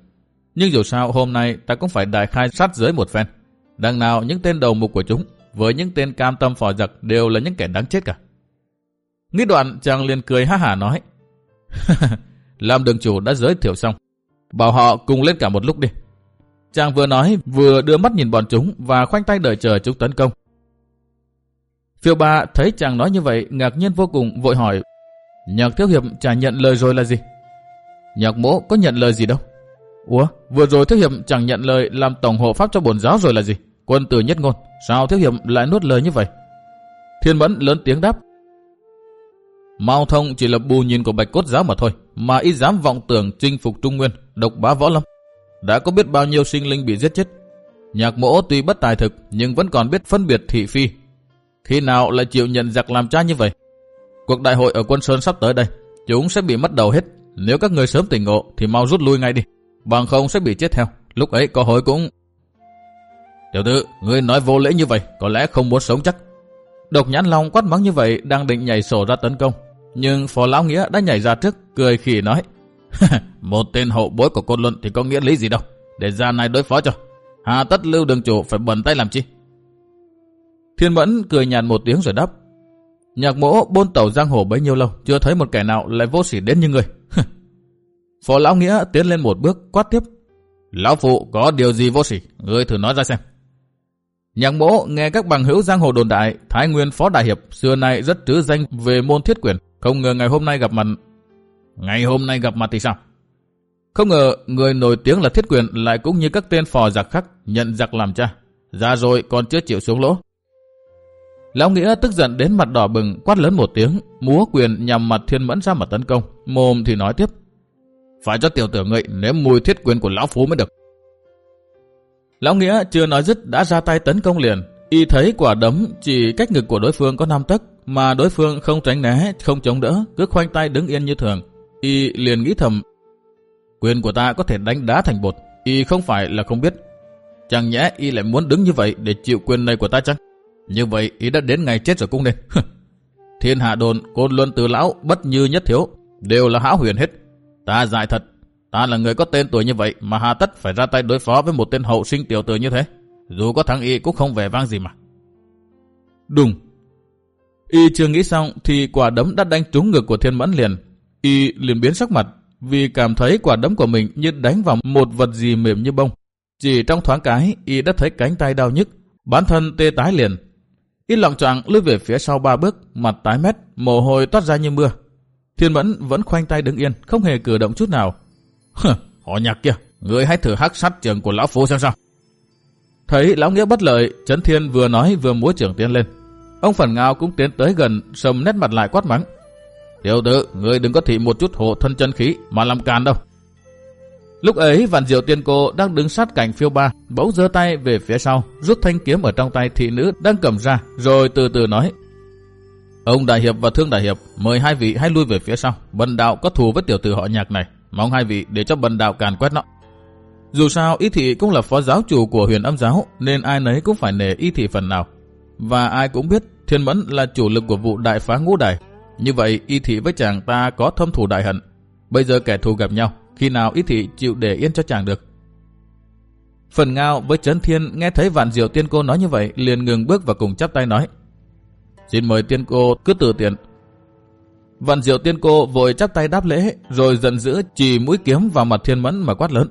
Nhưng dù sao, hôm nay ta cũng phải đại khai sát giới một phen. Đằng nào những tên đầu mục của chúng với những tên cam tâm phò giặc đều là những kẻ đáng chết cả. Nghĩ đoạn chàng liền cười ha hả nói. *laughs* Làm đường chủ đã giới thiệu xong. Bảo họ cùng lên cả một lúc đi. Chàng vừa nói, vừa đưa mắt nhìn bọn chúng và khoanh tay đợi chờ chúng tấn công. Phiêu ba thấy chàng nói như vậy, ngạc nhiên vô cùng, vội hỏi Nhạc thiếu hiệp chả nhận lời rồi là gì? Nhạc mỗ có nhận lời gì đâu? Ủa, vừa rồi thiếu hiệp chẳng nhận lời làm tổng hộ pháp cho bổn giáo rồi là gì? Quân tử nhất ngôn, sao thiếu hiệp lại nuốt lời như vậy? Thiên Mẫn lớn tiếng đáp. Mao Thông chỉ là bù nhìn của bạch cốt giáo mà thôi, mà ít dám vọng tưởng chinh phục Trung Nguyên, độc bá võ lâm. Đã có biết bao nhiêu sinh linh bị giết chết. Nhạc mỗ tuy bất tài thực, nhưng vẫn còn biết phân biệt thị phi. Khi nào lại chịu nhận giặc làm cha như vậy? Cuộc đại hội ở quân Sơn sắp tới đây, chúng sẽ bị mất đầu hết. Nếu các người sớm tỉnh ngộ thì mau rút lui ngay đi, bằng không sẽ bị chết theo. Lúc ấy có hối cũng... Tiểu tử, ngươi nói vô lễ như vậy, có lẽ không muốn sống chắc. Độc nhãn long quát mắng như vậy đang định nhảy sổ ra tấn công. Nhưng phó lão nghĩa đã nhảy ra trước, cười khỉ nói. *laughs* một tên hậu bối của côn luân thì có nghĩa lý gì đâu. Để ra này đối phó cho. Hà tất lưu đường chủ phải bẩn tay làm chi. Thiên mẫn cười nhàn một tiếng rồi đáp. Nhạc mỗ bôn tàu giang hồ bấy nhiêu lâu, chưa thấy một kẻ nào lại vô sỉ đến như người. *laughs* phó lão nghĩa tiến lên một bước quát tiếp. Lão phụ có điều gì vô sỉ, ngươi thử nói ra xem. Nhạc mỗ nghe các bằng hữu giang hồ đồn đại, Thái Nguyên Phó Đại Hiệp xưa nay rất trứ danh về môn thiết quyền. Không ngờ ngày hôm nay gặp mặt... Ngày hôm nay gặp mặt thì sao? Không ngờ người nổi tiếng là thiết quyền lại cũng như các tên phò giặc khác nhận giặc làm cha. Ra rồi còn chưa chịu xuống lỗ. Lão Nghĩa tức giận đến mặt đỏ bừng quát lớn một tiếng, múa quyền nhằm mặt thiên mẫn ra mà tấn công. Mồm thì nói tiếp. Phải cho tiểu tử ngậy nếm mùi thiết quyền của lão phú mới được. Lão Nghĩa chưa nói dứt đã ra tay tấn công liền. Y thấy quả đấm chỉ cách ngực của đối phương có 5 tấc mà đối phương không tránh né, không chống đỡ, cứ khoanh tay đứng yên như thường. Y liền nghĩ thầm, quyền của ta có thể đánh đá thành bột, Y không phải là không biết. Chẳng nhẽ Y lại muốn đứng như vậy để chịu quyền này của ta chăng? Như vậy Y đã đến ngày chết rồi cũng nên. Thiên hạ đồn, côn luân từ lão, bất như nhất thiếu, đều là hão huyền hết. Ta dại thật, Ta là người có tên tuổi như vậy mà hà tất phải ra tay đối phó với một tên hậu sinh tiểu tử như thế. Dù có thắng y cũng không vẻ vang gì mà. Đúng. Y chưa nghĩ xong thì quả đấm đã đánh trúng ngực của thiên mẫn liền. Y liền biến sắc mặt vì cảm thấy quả đấm của mình như đánh vào một vật gì mềm như bông. Chỉ trong thoáng cái, y đã thấy cánh tay đau nhức, bản thân tê tái liền. Y lặng choạng lướt về phía sau ba bước, mặt tái mét, mồ hôi toát ra như mưa. Thiên Mẫn vẫn khoanh tay đứng yên, không hề cử động chút nào, hừ họ nhạc kia, người hãy thử hắc sát trường của lão phu xem sao. Thấy lão nghĩa bất lợi, Trấn Thiên vừa nói vừa múa trưởng tiến lên. Ông Phần Ngao cũng tiến tới gần, sầm nét mặt lại quát mắng. Tiểu tử, người đừng có thị một chút hộ thân chân khí mà làm càn đâu. Lúc ấy Vạn Diệu Tiên Cô đang đứng sát cạnh phiêu ba, bỗng giơ tay về phía sau, rút thanh kiếm ở trong tay thị nữ đang cầm ra, rồi từ từ nói. Ông Đại Hiệp và Thương Đại Hiệp, mời hai vị hãy lui về phía sau, bần đạo có thù với tiểu tử họ nhạc này. Mong hai vị để cho bần đạo càn quét nó. Dù sao y thị cũng là phó giáo chủ của huyền âm giáo nên ai nấy cũng phải nể y thị phần nào. Và ai cũng biết thiên mẫn là chủ lực của vụ đại phá ngũ đài. Như vậy y thị với chàng ta có thâm thù đại hận. Bây giờ kẻ thù gặp nhau, khi nào y thị chịu để yên cho chàng được. Phần ngao với Trấn Thiên nghe thấy vạn diệu tiên cô nói như vậy liền ngừng bước và cùng chắp tay nói. Xin mời tiên cô cứ từ tiện Vạn diệu tiên cô vội chắp tay đáp lễ, rồi giận dữ chỉ mũi kiếm vào mặt thiên mẫn mà quát lớn.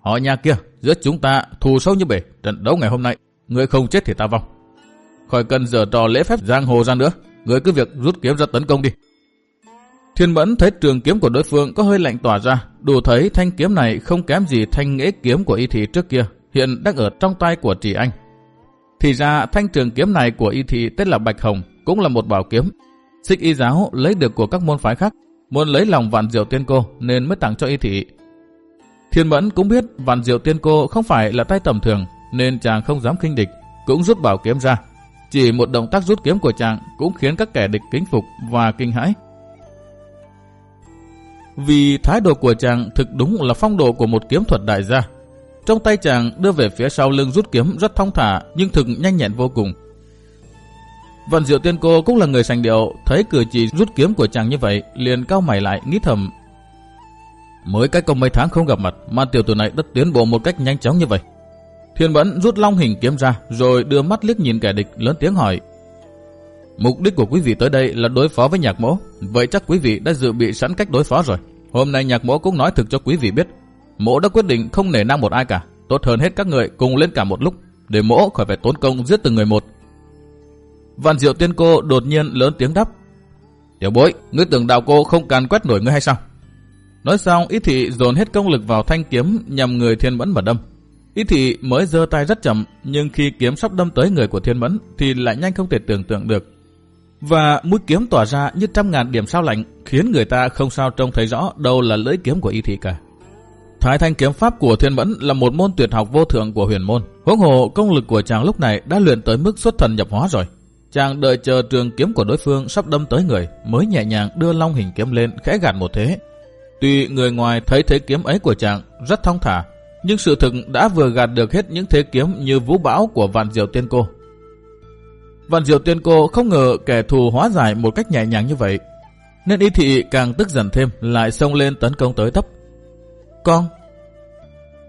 Họ nhà kia, giữa chúng ta thù sâu như bể, trận đấu ngày hôm nay, người không chết thì ta vong. Khỏi cần giờ trò lễ phép giang hồ ra nữa, người cứ việc rút kiếm ra tấn công đi. Thiên mẫn thấy trường kiếm của đối phương có hơi lạnh tỏa ra, đủ thấy thanh kiếm này không kém gì thanh nghễ kiếm của y thị trước kia, hiện đang ở trong tay của trì anh. Thì ra thanh trường kiếm này của y thị tên là Bạch Hồng, cũng là một bảo kiếm, Xích y giáo lấy được của các môn phái khác, muốn lấy lòng vạn diệu tiên cô nên mới tặng cho y thị. Thiên Mẫn cũng biết vạn diệu tiên cô không phải là tay tầm thường nên chàng không dám khinh địch, cũng rút bảo kiếm ra. Chỉ một động tác rút kiếm của chàng cũng khiến các kẻ địch kính phục và kinh hãi. Vì thái độ của chàng thực đúng là phong độ của một kiếm thuật đại gia. Trong tay chàng đưa về phía sau lưng rút kiếm rất thong thả nhưng thực nhanh nhẹn vô cùng. Vận Diệu Tiên Cô cũng là người sành điệu, thấy cử chỉ rút kiếm của chàng như vậy, liền cao mày lại nghĩ thầm. Mới cách công mấy tháng không gặp mặt, mà tiểu tử này đã tiến bộ một cách nhanh chóng như vậy. Thiên Bẫn rút long hình kiếm ra, rồi đưa mắt liếc nhìn kẻ địch, lớn tiếng hỏi. Mục đích của quý vị tới đây là đối phó với nhạc mỗ, vậy chắc quý vị đã dự bị sẵn cách đối phó rồi. Hôm nay nhạc mỗ cũng nói thực cho quý vị biết, mỗ đã quyết định không nể nang một ai cả, tốt hơn hết các người cùng lên cả một lúc, để mỗ khỏi phải tốn công giết từng người một, Vạn diệu tiên cô đột nhiên lớn tiếng đáp. Tiểu bối, ngươi tưởng đạo cô không càn quét nổi ngươi hay sao? Nói xong, ít thị dồn hết công lực vào thanh kiếm nhằm người thiên mẫn mà đâm. Ít thị mới giơ tay rất chậm, nhưng khi kiếm sắp đâm tới người của thiên mẫn thì lại nhanh không thể tưởng tượng được. Và mũi kiếm tỏa ra như trăm ngàn điểm sao lạnh, khiến người ta không sao trông thấy rõ đâu là lưỡi kiếm của y thị cả. Thái thanh kiếm pháp của Thiên Mẫn là một môn tuyệt học vô thượng của huyền môn. Huống hồ công lực của chàng lúc này đã luyện tới mức xuất thần nhập hóa rồi. Chàng đợi chờ trường kiếm của đối phương sắp đâm tới người, mới nhẹ nhàng đưa long hình kiếm lên khẽ gạt một thế. Tuy người ngoài thấy thế kiếm ấy của chàng rất thong thả, nhưng sự thực đã vừa gạt được hết những thế kiếm như vũ bão của vạn diệu tiên cô. Vạn diệu tiên cô không ngờ kẻ thù hóa giải một cách nhẹ nhàng như vậy, nên y thị càng tức giận thêm lại xông lên tấn công tới tấp. Con!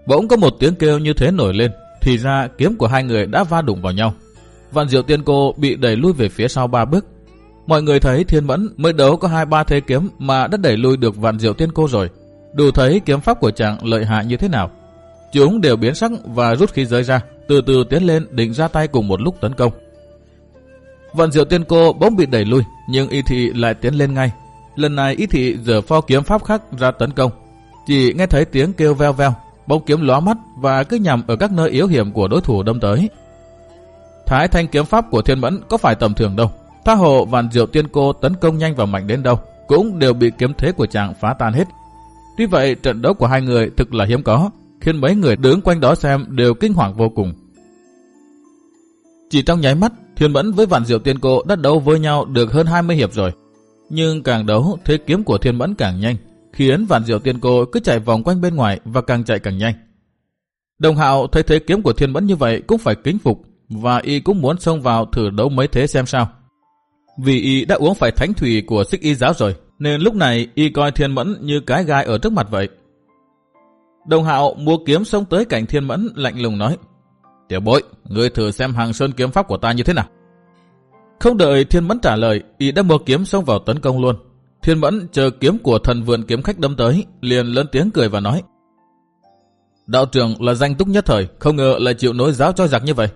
Bỗng có một tiếng kêu như thế nổi lên, thì ra kiếm của hai người đã va đụng vào nhau. Vạn diệu tiên cô bị đẩy lui về phía sau ba bước. Mọi người thấy thiên mẫn mới đấu có hai ba thế kiếm mà đã đẩy lui được vạn diệu tiên cô rồi. Đủ thấy kiếm pháp của chàng lợi hại như thế nào. Chúng đều biến sắc và rút khí giới ra, từ từ tiến lên định ra tay cùng một lúc tấn công. Vạn diệu tiên cô bỗng bị đẩy lui, nhưng y thị lại tiến lên ngay. Lần này y thị giở pho kiếm pháp khác ra tấn công. Chỉ nghe thấy tiếng kêu veo veo, bóng kiếm lóa mắt và cứ nhằm ở các nơi yếu hiểm của đối thủ đâm tới. Thái thanh kiếm pháp của thiên mẫn có phải tầm thường đâu. Tha hồ vạn diệu tiên cô tấn công nhanh và mạnh đến đâu, cũng đều bị kiếm thế của chàng phá tan hết. Tuy vậy trận đấu của hai người thực là hiếm có, khiến mấy người đứng quanh đó xem đều kinh hoàng vô cùng. Chỉ trong nháy mắt, Thiên Mẫn với Vạn Diệu Tiên Cô đã đấu với nhau được hơn 20 hiệp rồi. Nhưng càng đấu, thế kiếm của Thiên Mẫn càng nhanh, khiến Vạn Diệu Tiên Cô cứ chạy vòng quanh bên ngoài và càng chạy càng nhanh. Đồng Hạo thấy thế kiếm của Thiên Mẫn như vậy cũng phải kính phục và y cũng muốn xông vào thử đấu mấy thế xem sao. Vì y đã uống phải thánh thủy của xích y giáo rồi, nên lúc này y coi Thiên Mẫn như cái gai ở trước mặt vậy. Đồng Hạo mua kiếm xông tới cạnh Thiên Mẫn lạnh lùng nói: Tiểu bối, ngươi thử xem hàng sơn kiếm pháp của ta như thế nào. Không đợi Thiên Mẫn trả lời, y đã mua kiếm xông vào tấn công luôn. Thiên Mẫn chờ kiếm của thần Vườn kiếm khách đâm tới, liền lớn tiếng cười và nói. Đạo trưởng là danh túc nhất thời, không ngờ lại chịu nối giáo cho giặc như vậy.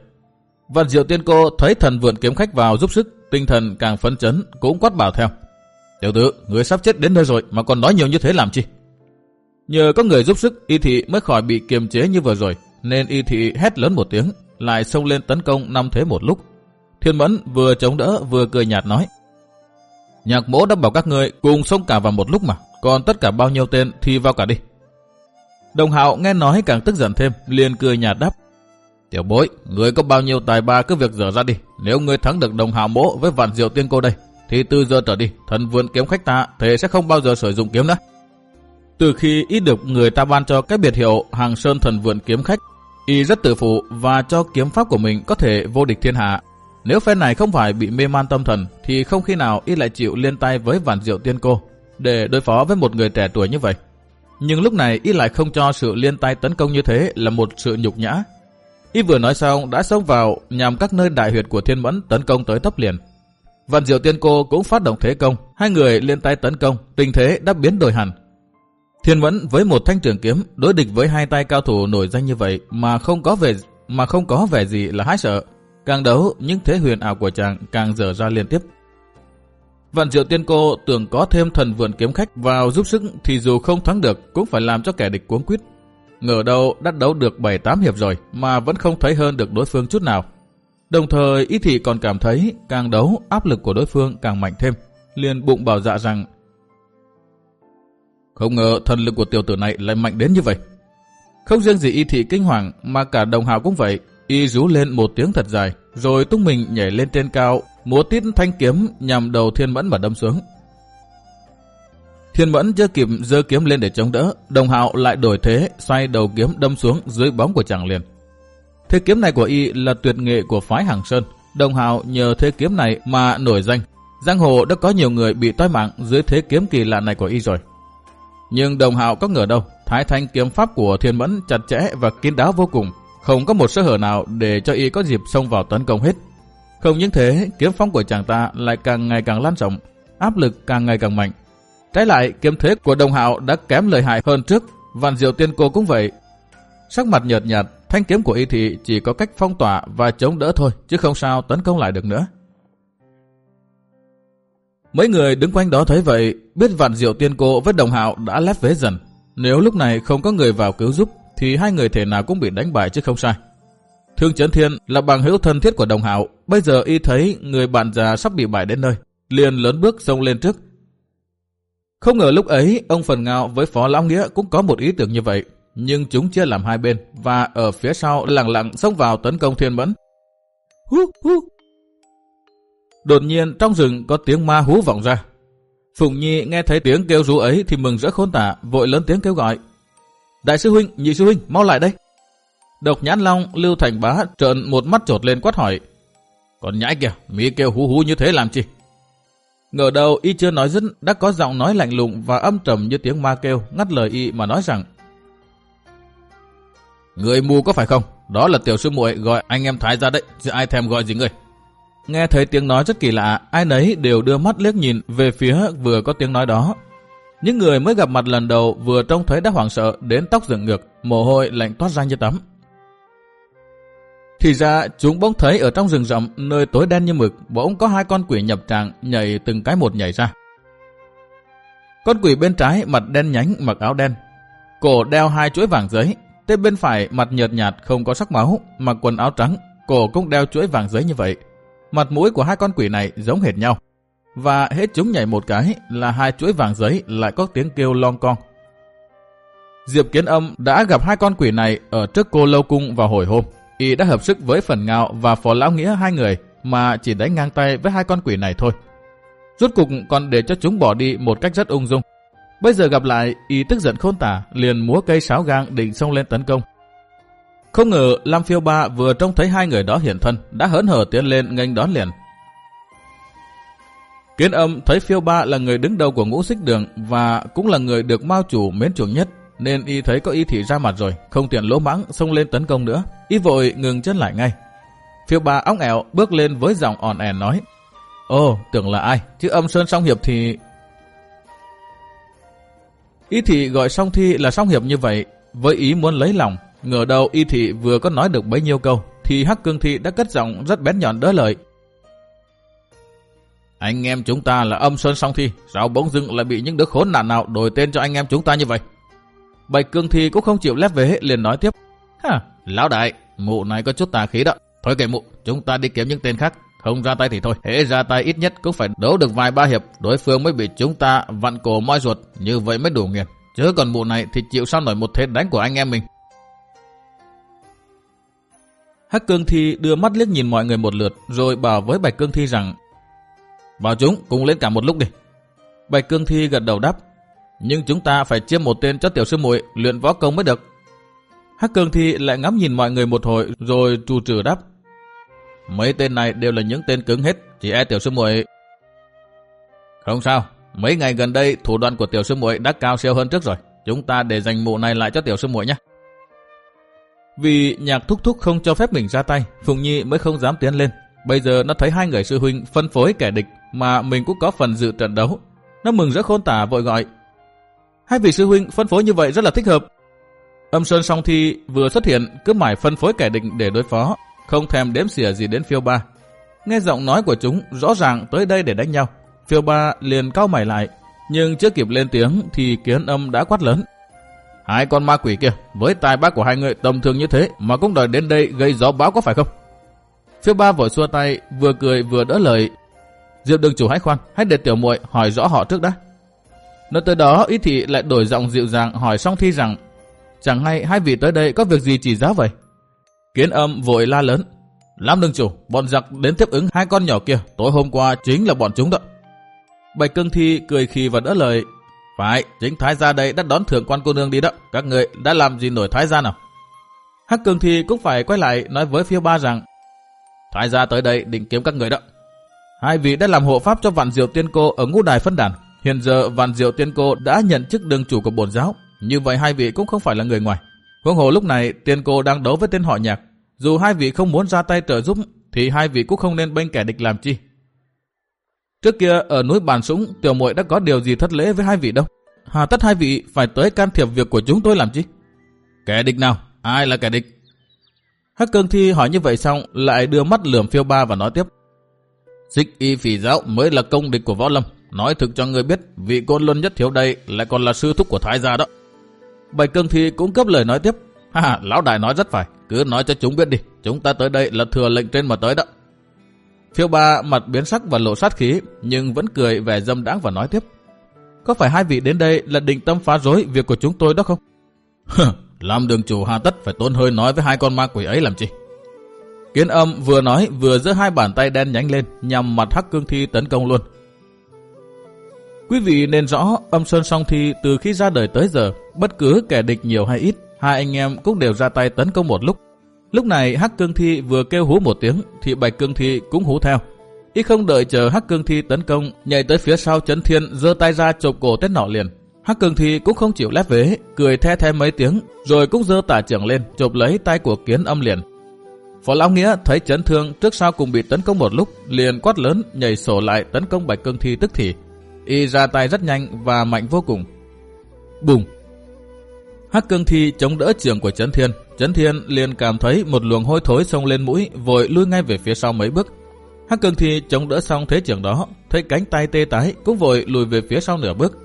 Vạn diệu tiên cô thấy thần Vườn kiếm khách vào giúp sức, tinh thần càng phấn chấn, cũng quát bảo theo. Tiểu tử, người sắp chết đến nơi rồi mà còn nói nhiều như thế làm chi? Nhờ có người giúp sức, y thị mới khỏi bị kiềm chế như vừa rồi, nên y thị hét lớn một tiếng, lại xông lên tấn công năm thế một lúc. Thiên Mẫn vừa chống đỡ vừa cười nhạt nói. Nhạc mỗ đã bảo các người cùng xông cả vào một lúc mà, còn tất cả bao nhiêu tên thì vào cả đi. Đồng hạo nghe nói càng tức giận thêm, liền cười nhạt đáp. Tiểu bối, người có bao nhiêu tài ba cứ việc dở ra đi. Nếu người thắng được đồng hạo mỗ với vạn diệu tiên cô đây, thì từ giờ trở đi, thần vườn kiếm khách ta thế sẽ không bao giờ sử dụng kiếm nữa. Từ khi ít được người ta ban cho cái biệt hiệu hàng sơn thần vườn kiếm khách, y rất tự phụ và cho kiếm pháp của mình có thể vô địch thiên hạ. Nếu phe này không phải bị mê man tâm thần, thì không khi nào y lại chịu liên tay với vạn diệu tiên cô để đối phó với một người trẻ tuổi như vậy. Nhưng lúc này y lại không cho sự liên tay tấn công như thế là một sự nhục nhã. Y vừa nói xong đã xông vào nhằm các nơi đại huyệt của thiên mẫn tấn công tới tấp liền. Vạn diệu tiên cô cũng phát động thế công, hai người liên tay tấn công, tình thế đã biến đổi hẳn. Thiên Mẫn với một thanh trường kiếm đối địch với hai tay cao thủ nổi danh như vậy mà không có vẻ mà không có vẻ gì là hãi sợ. Càng đấu, những thế huyền ảo của chàng càng dở ra liên tiếp. Vạn diệu tiên cô tưởng có thêm thần vườn kiếm khách vào giúp sức thì dù không thắng được cũng phải làm cho kẻ địch cuống quýt. Ngờ đâu đã đấu được 7-8 hiệp rồi mà vẫn không thấy hơn được đối phương chút nào. Đồng thời ý thị còn cảm thấy càng đấu áp lực của đối phương càng mạnh thêm. liền bụng bảo dạ rằng không ngờ thần lực của tiểu tử này lại mạnh đến như vậy. Không riêng gì y thị kinh hoàng mà cả đồng hào cũng vậy. Y rú lên một tiếng thật dài, rồi tung mình nhảy lên trên cao, múa tít thanh kiếm nhằm đầu thiên mẫn mà đâm xuống. Thiên mẫn chưa kịp giơ kiếm lên để chống đỡ, đồng hạo lại đổi thế, xoay đầu kiếm đâm xuống dưới bóng của chàng liền. Thế kiếm này của y là tuyệt nghệ của phái Hàng Sơn. Đồng hạo nhờ thế kiếm này mà nổi danh. Giang hồ đã có nhiều người bị toi mạng dưới thế kiếm kỳ lạ này của y rồi. Nhưng đồng hạo có ngờ đâu, thái thanh kiếm pháp của thiên mẫn chặt chẽ và kín đáo vô cùng, không có một sơ hở nào để cho y có dịp xông vào tấn công hết. Không những thế, kiếm phong của chàng ta lại càng ngày càng lan rộng, áp lực càng ngày càng mạnh. Trái lại, kiếm thế của đồng hạo đã kém lợi hại hơn trước, vạn diệu tiên cô cũng vậy. Sắc mặt nhợt nhạt, thanh kiếm của y thị chỉ có cách phong tỏa và chống đỡ thôi, chứ không sao tấn công lại được nữa. Mấy người đứng quanh đó thấy vậy, biết vạn diệu tiên cô với đồng hạo đã lép vế dần. Nếu lúc này không có người vào cứu giúp, thì hai người thể nào cũng bị đánh bại chứ không sai. Thương Chấn Thiên là bằng hữu thân thiết của đồng hạo, bây giờ y thấy người bạn già sắp bị bại đến nơi, liền lớn bước xông lên trước. Không ngờ lúc ấy, ông Phần Ngạo với Phó Lão Nghĩa cũng có một ý tưởng như vậy, nhưng chúng chia làm hai bên và ở phía sau lặng lặng xông vào tấn công Thiên Mẫn. Hú, hú. Đột nhiên trong rừng có tiếng ma hú vọng ra. phụng Nhi nghe thấy tiếng kêu rú ấy thì mừng rỡ khôn tả, vội lớn tiếng kêu gọi. Đại sư huynh, nhị sư huynh, mau lại đây. Độc nhãn long Lưu Thành Bá trợn một mắt trột lên quát hỏi. Còn nhãi kìa, mỹ kêu hú hú như thế làm chi? Ngờ đầu y chưa nói dứt đã có giọng nói lạnh lùng và âm trầm như tiếng ma kêu ngắt lời y mà nói rằng Người mù có phải không? Đó là tiểu sư muội gọi anh em thái ra đấy, chứ ai thèm gọi gì người. Nghe thấy tiếng nói rất kỳ lạ, ai nấy đều đưa mắt liếc nhìn về phía vừa có tiếng nói đó. Những người mới gặp mặt lần đầu vừa trông thấy đã hoảng sợ đến tóc dựng ngược, mồ hôi lạnh toát ra như tắm. Thì ra chúng bỗng thấy ở trong rừng rậm nơi tối đen như mực bỗng có hai con quỷ nhập tràng nhảy từng cái một nhảy ra. Con quỷ bên trái mặt đen nhánh mặc áo đen, cổ đeo hai chuỗi vàng giấy, tên bên phải mặt nhợt nhạt không có sắc máu, mặc quần áo trắng, cổ cũng đeo chuỗi vàng giấy như vậy. Mặt mũi của hai con quỷ này giống hệt nhau. Và hết chúng nhảy một cái là hai chuỗi vàng giấy lại có tiếng kêu long con. Diệp Kiến Âm đã gặp hai con quỷ này ở trước cô lâu cung vào hồi hôm. Y đã hợp sức với phần ngạo và phó lão nghĩa hai người mà chỉ đánh ngang tay với hai con quỷ này thôi. Rốt cục còn để cho chúng bỏ đi một cách rất ung dung. Bây giờ gặp lại, Y tức giận khôn tả, liền múa cây sáo gang định xông lên tấn công. Không ngờ Lam Phiêu Ba vừa trông thấy hai người đó hiện thân, đã hớn hở tiến lên nghênh đón liền. Kiến âm thấy Phiêu Ba là người đứng đầu của ngũ xích đường và cũng là người được Mao chủ mến chuộng nhất, nên y thấy có y thị ra mặt rồi, không tiện lỗ mãng xông lên tấn công nữa. Y vội ngừng chân lại ngay. Phiêu Ba óng ẻo bước lên với giọng òn ẻn nói, Ồ, tưởng là ai, chứ âm Sơn Song Hiệp thì... Y thị gọi Song Thi là Song Hiệp như vậy, với ý muốn lấy lòng, Ngờ đầu y thị vừa có nói được bấy nhiêu câu, thì Hắc Cương Thị đã cất giọng rất bén nhọn đỡ lời. Anh em chúng ta là âm sơn song thi, sao bỗng dưng lại bị những đứa khốn nạn nào đổi tên cho anh em chúng ta như vậy? Bạch Cương Thi cũng không chịu lép về liền nói tiếp. Hả, lão đại, mụ này có chút tà khí đó. Thôi kệ mụ, chúng ta đi kiếm những tên khác. Không ra tay thì thôi, hễ ra tay ít nhất cũng phải đấu được vài ba hiệp, đối phương mới bị chúng ta vặn cổ moi ruột, như vậy mới đủ nghiền. Chứ còn mụ này thì chịu sao nổi một thế đánh của anh em mình. Hắc Cương Thi đưa mắt liếc nhìn mọi người một lượt rồi bảo với Bạch Cương Thi rằng Bảo chúng cùng lên cả một lúc đi. Bạch Cương Thi gật đầu đáp Nhưng chúng ta phải chiêm một tên cho tiểu sư muội luyện võ công mới được. Hắc Cương Thi lại ngắm nhìn mọi người một hồi rồi trù trừ đáp Mấy tên này đều là những tên cứng hết, chỉ e tiểu sư muội Không sao, mấy ngày gần đây thủ đoạn của tiểu sư muội đã cao siêu hơn trước rồi. Chúng ta để dành mụ này lại cho tiểu sư muội nhé. Vì nhạc thúc thúc không cho phép mình ra tay, Phùng Nhi mới không dám tiến lên. Bây giờ nó thấy hai người sư huynh phân phối kẻ địch mà mình cũng có phần dự trận đấu. Nó mừng rất khôn tả vội gọi. Hai vị sư huynh phân phối như vậy rất là thích hợp. Âm Sơn song thi vừa xuất hiện cứ mãi phân phối kẻ địch để đối phó, không thèm đếm xỉa gì đến phiêu ba. Nghe giọng nói của chúng rõ ràng tới đây để đánh nhau. Phiêu ba liền cao mày lại, nhưng chưa kịp lên tiếng thì kiến âm đã quát lớn. Hai con ma quỷ kia, với tài bác của hai người tầm thường như thế mà cũng đòi đến đây gây gió bão có phải không? Phiêu ba vội xua tay, vừa cười vừa đỡ lời. Diệp đường chủ hãy khoan, hãy để tiểu muội hỏi rõ họ trước đã. Nói tới đó, ý thị lại đổi giọng dịu dàng hỏi song thi rằng chẳng hay hai vị tới đây có việc gì chỉ giáo vậy? Kiến âm vội la lớn. Lam đường chủ, bọn giặc đến tiếp ứng hai con nhỏ kia, tối hôm qua chính là bọn chúng đó. Bạch cương thi cười khi và đỡ lời, phải, chính thái gia đây đã đón thưởng quan cô nương đi đó. Các người đã làm gì nổi thái gia nào? Hắc cường thì cũng phải quay lại nói với phiêu ba rằng Thái gia tới đây định kiếm các người đó. Hai vị đã làm hộ pháp cho vạn diệu tiên cô ở ngũ đài phân đàn. Hiện giờ vạn diệu tiên cô đã nhận chức đường chủ của bổn giáo. Như vậy hai vị cũng không phải là người ngoài. Huống hồ lúc này tiên cô đang đấu với tên họ nhạc. Dù hai vị không muốn ra tay trợ giúp thì hai vị cũng không nên bênh kẻ địch làm chi. Trước kia ở núi Bàn Súng, tiểu muội đã có điều gì thất lễ với hai vị đâu. Hà tất hai vị phải tới can thiệp việc của chúng tôi làm chi? Kẻ địch nào? Ai là kẻ địch? Hắc Cương Thi hỏi như vậy xong, lại đưa mắt lườm phiêu ba và nói tiếp. Xích y phỉ giáo mới là công địch của võ lâm. Nói thực cho người biết, vị côn luân nhất thiếu đây lại còn là sư thúc của thái gia đó. Bạch Cương Thi cũng cấp lời nói tiếp. Ha, lão đại nói rất phải, cứ nói cho chúng biết đi, chúng ta tới đây là thừa lệnh trên mà tới đó. Phiêu ba mặt biến sắc và lộ sát khí, nhưng vẫn cười vẻ dâm đãng và nói tiếp. Có phải hai vị đến đây là định tâm phá rối việc của chúng tôi đó không? *laughs* làm đường chủ hà tất phải tốn hơi nói với hai con ma quỷ ấy làm chi? Kiến âm vừa nói vừa giơ hai bàn tay đen nhánh lên nhằm mặt hắc cương thi tấn công luôn. Quý vị nên rõ âm sơn song thi từ khi ra đời tới giờ, bất cứ kẻ địch nhiều hay ít, hai anh em cũng đều ra tay tấn công một lúc. Lúc này hắc cương thi vừa kêu hú một tiếng thì bạch cương thi cũng hú theo. y không đợi chờ hắc cương thi tấn công, nhảy tới phía sau chấn thiên giơ tay ra chộp cổ tết nọ liền. Hắc cương thi cũng không chịu lép vế, cười the the mấy tiếng, rồi cũng giơ tả trưởng lên, chộp lấy tay của kiến âm liền. Phó Lão Nghĩa thấy chấn thương trước sau cùng bị tấn công một lúc, liền quát lớn nhảy sổ lại tấn công bạch cương thi tức thì. Y ra tay rất nhanh và mạnh vô cùng. Bùng! Hắc cương thi chống đỡ trường của chấn thiên. Trấn thiên liền cảm thấy một luồng hôi thối xông lên mũi, vội lui ngay về phía sau mấy bước. Hắc cương thi chống đỡ xong thế trường đó, thấy cánh tay tê tái, cũng vội lùi về phía sau nửa bước.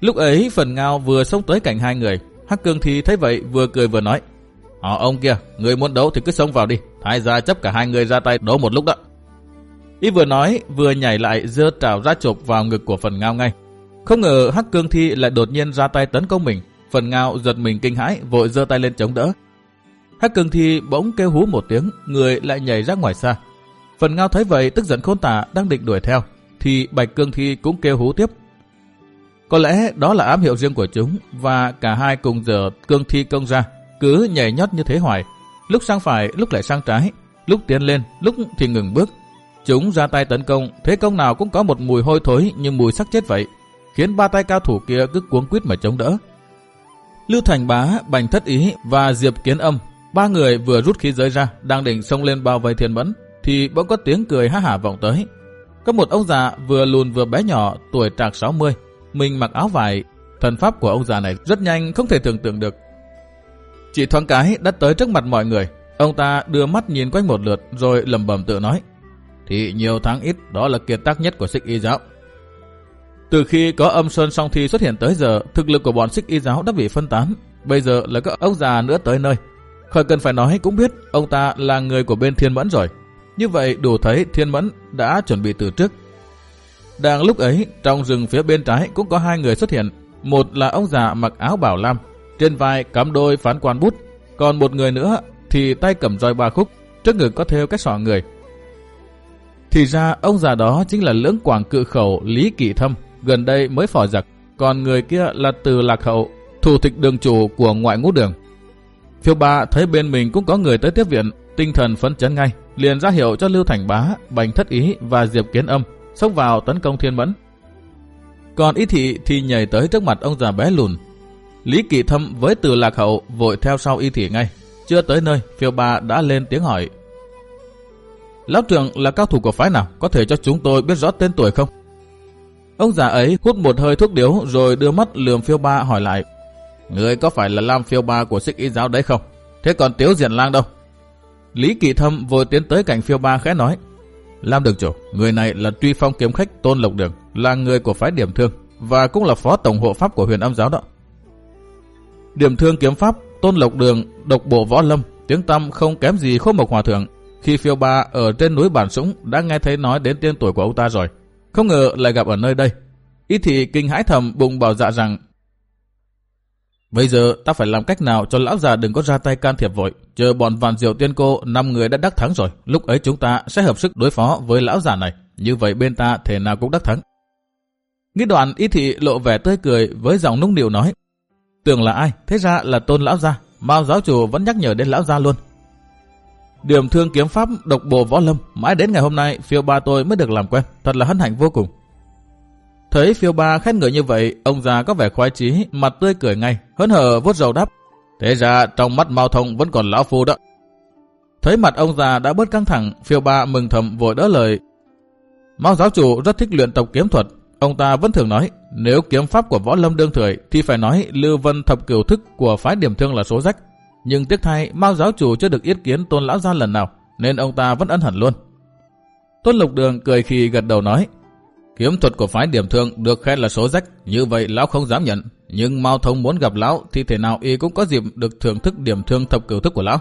Lúc ấy phần ngao vừa xông tới cạnh hai người, Hắc cương thi thấy vậy vừa cười vừa nói. Họ ông kia, người muốn đấu thì cứ xông vào đi, thái ra chấp cả hai người ra tay đấu một lúc đó. Y vừa nói, vừa nhảy lại dơ trào ra chộp vào ngực của phần ngao ngay. Không ngờ Hắc Cương Thi lại đột nhiên ra tay tấn công mình. Phần ngao giật mình kinh hãi, vội giơ tay lên chống đỡ. Hắc Cương Thi bỗng kêu hú một tiếng, người lại nhảy ra ngoài xa. Phần ngao thấy vậy tức giận khôn tả đang định đuổi theo, thì Bạch Cương Thi cũng kêu hú tiếp. Có lẽ đó là ám hiệu riêng của chúng và cả hai cùng giờ Cương Thi công ra, cứ nhảy nhót như thế hoài. Lúc sang phải, lúc lại sang trái, lúc tiến lên, lúc thì ngừng bước, Chúng ra tay tấn công, thế công nào cũng có một mùi hôi thối như mùi sắc chết vậy, khiến ba tay cao thủ kia cứ cuống quýt mà chống đỡ. Lưu Thành Bá, Bành Thất Ý và Diệp Kiến Âm, ba người vừa rút khí giới ra, đang định xông lên bao vây thiên mẫn, thì bỗng có tiếng cười ha hả vọng tới. Có một ông già vừa lùn vừa bé nhỏ, tuổi trạc 60, mình mặc áo vải, thần pháp của ông già này rất nhanh không thể tưởng tượng được. Chỉ thoáng cái đã tới trước mặt mọi người, ông ta đưa mắt nhìn quanh một lượt rồi lầm bầm tự nói thì nhiều tháng ít đó là kiệt tác nhất của xích y giáo. Từ khi có âm sơn song thi xuất hiện tới giờ, thực lực của bọn xích y giáo đã bị phân tán. Bây giờ là các ông già nữa tới nơi. Khỏi cần phải nói cũng biết ông ta là người của bên thiên mẫn rồi. Như vậy đủ thấy thiên mẫn đã chuẩn bị từ trước. Đang lúc ấy, trong rừng phía bên trái cũng có hai người xuất hiện. Một là ông già mặc áo bảo lam, trên vai cắm đôi phán quan bút. Còn một người nữa thì tay cầm roi ba khúc, trước ngực có theo cái sọ người. Thì ra ông già đó chính là lưỡng quảng cự khẩu Lý Kỷ Thâm, gần đây mới phò giặc, còn người kia là từ lạc hậu, thủ tịch đường chủ của ngoại ngũ đường. Phiêu ba thấy bên mình cũng có người tới tiếp viện, tinh thần phấn chấn ngay, liền ra hiệu cho Lưu Thành Bá, Bành Thất Ý và Diệp Kiến Âm xông vào tấn công Thiên Mẫn. Còn Ý Thị thì nhảy tới trước mặt ông già bé lùn. Lý kỳ Thâm với từ lạc hậu vội theo sau Y Thị ngay. Chưa tới nơi, phiêu ba đã lên tiếng hỏi Lão trưởng là cao thủ của phái nào, có thể cho chúng tôi biết rõ tên tuổi không? Ông già ấy hút một hơi thuốc điếu rồi đưa mắt lườm phiêu ba hỏi lại. Người có phải là Lam phiêu ba của xích y giáo đấy không? Thế còn tiếu diện lang đâu? Lý Kỳ Thâm vội tiến tới cạnh phiêu ba khẽ nói. Lam đường chủ, người này là truy phong kiếm khách Tôn Lộc Đường, là người của phái điểm thương và cũng là phó tổng hộ pháp của huyền âm giáo đó. Điểm thương kiếm pháp, Tôn Lộc Đường, độc bộ võ lâm, tiếng tâm không kém gì khô mộc hòa thượng, khi phiêu ba ở trên núi Bản Sũng đã nghe thấy nói đến tên tuổi của ông ta rồi. Không ngờ lại gặp ở nơi đây. y thì kinh hãi thầm bụng bảo dạ rằng Bây giờ ta phải làm cách nào cho lão già đừng có ra tay can thiệp vội. Chờ bọn vạn diệu tiên cô, năm người đã đắc thắng rồi. Lúc ấy chúng ta sẽ hợp sức đối phó với lão già này. Như vậy bên ta thể nào cũng đắc thắng. Nghĩ đoạn y thị lộ vẻ tươi cười với giọng nung điệu nói. Tưởng là ai? Thế ra là tôn lão gia. Mao giáo chủ vẫn nhắc nhở đến lão gia luôn. Điểm thương kiếm pháp độc bộ võ lâm, mãi đến ngày hôm nay phiêu ba tôi mới được làm quen, thật là hân hạnh vô cùng. Thấy phiêu ba khen ngợi như vậy, ông già có vẻ khoái chí, mặt tươi cười ngay, hớn hở vuốt dầu đáp. Thế ra trong mắt Mao Thông vẫn còn lão phu đó. Thấy mặt ông già đã bớt căng thẳng, phiêu ba mừng thầm vội đỡ lời. Mao giáo chủ rất thích luyện tập kiếm thuật, ông ta vẫn thường nói, nếu kiếm pháp của võ lâm đương thời thì phải nói Lưu Vân thập cửu thức của phái điểm thương là số rách. Nhưng tiếc thay, Mao giáo chủ chưa được yết kiến tôn lão gia lần nào, nên ông ta vẫn ân hẳn luôn. Tôn Lục Đường cười khi gật đầu nói, kiếm thuật của phái điểm thương được khen là số rách, như vậy lão không dám nhận. Nhưng Mao Thông muốn gặp lão thì thể nào y cũng có dịp được thưởng thức điểm thương thập cửu thức của lão.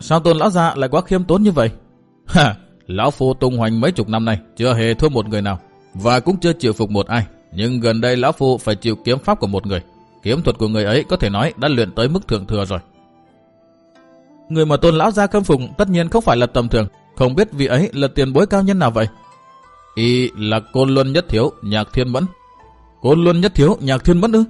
Sao tôn lão gia lại quá khiêm tốn như vậy? *laughs* Ha, lão phu tung hoành mấy chục năm nay chưa hề thua một người nào và cũng chưa chịu phục một ai. Nhưng gần đây lão phu phải chịu kiếm pháp của một người. Kiếm thuật của người ấy có thể nói đã luyện tới mức thượng thừa rồi. Người mà tôn lão gia khâm phục tất nhiên không phải là tầm thường. Không biết vị ấy là tiền bối cao nhân nào vậy? Y là Côn Luân Nhất Thiếu, Nhạc Thiên Mẫn. Côn Luân Nhất Thiếu, Nhạc Thiên Mẫn ư?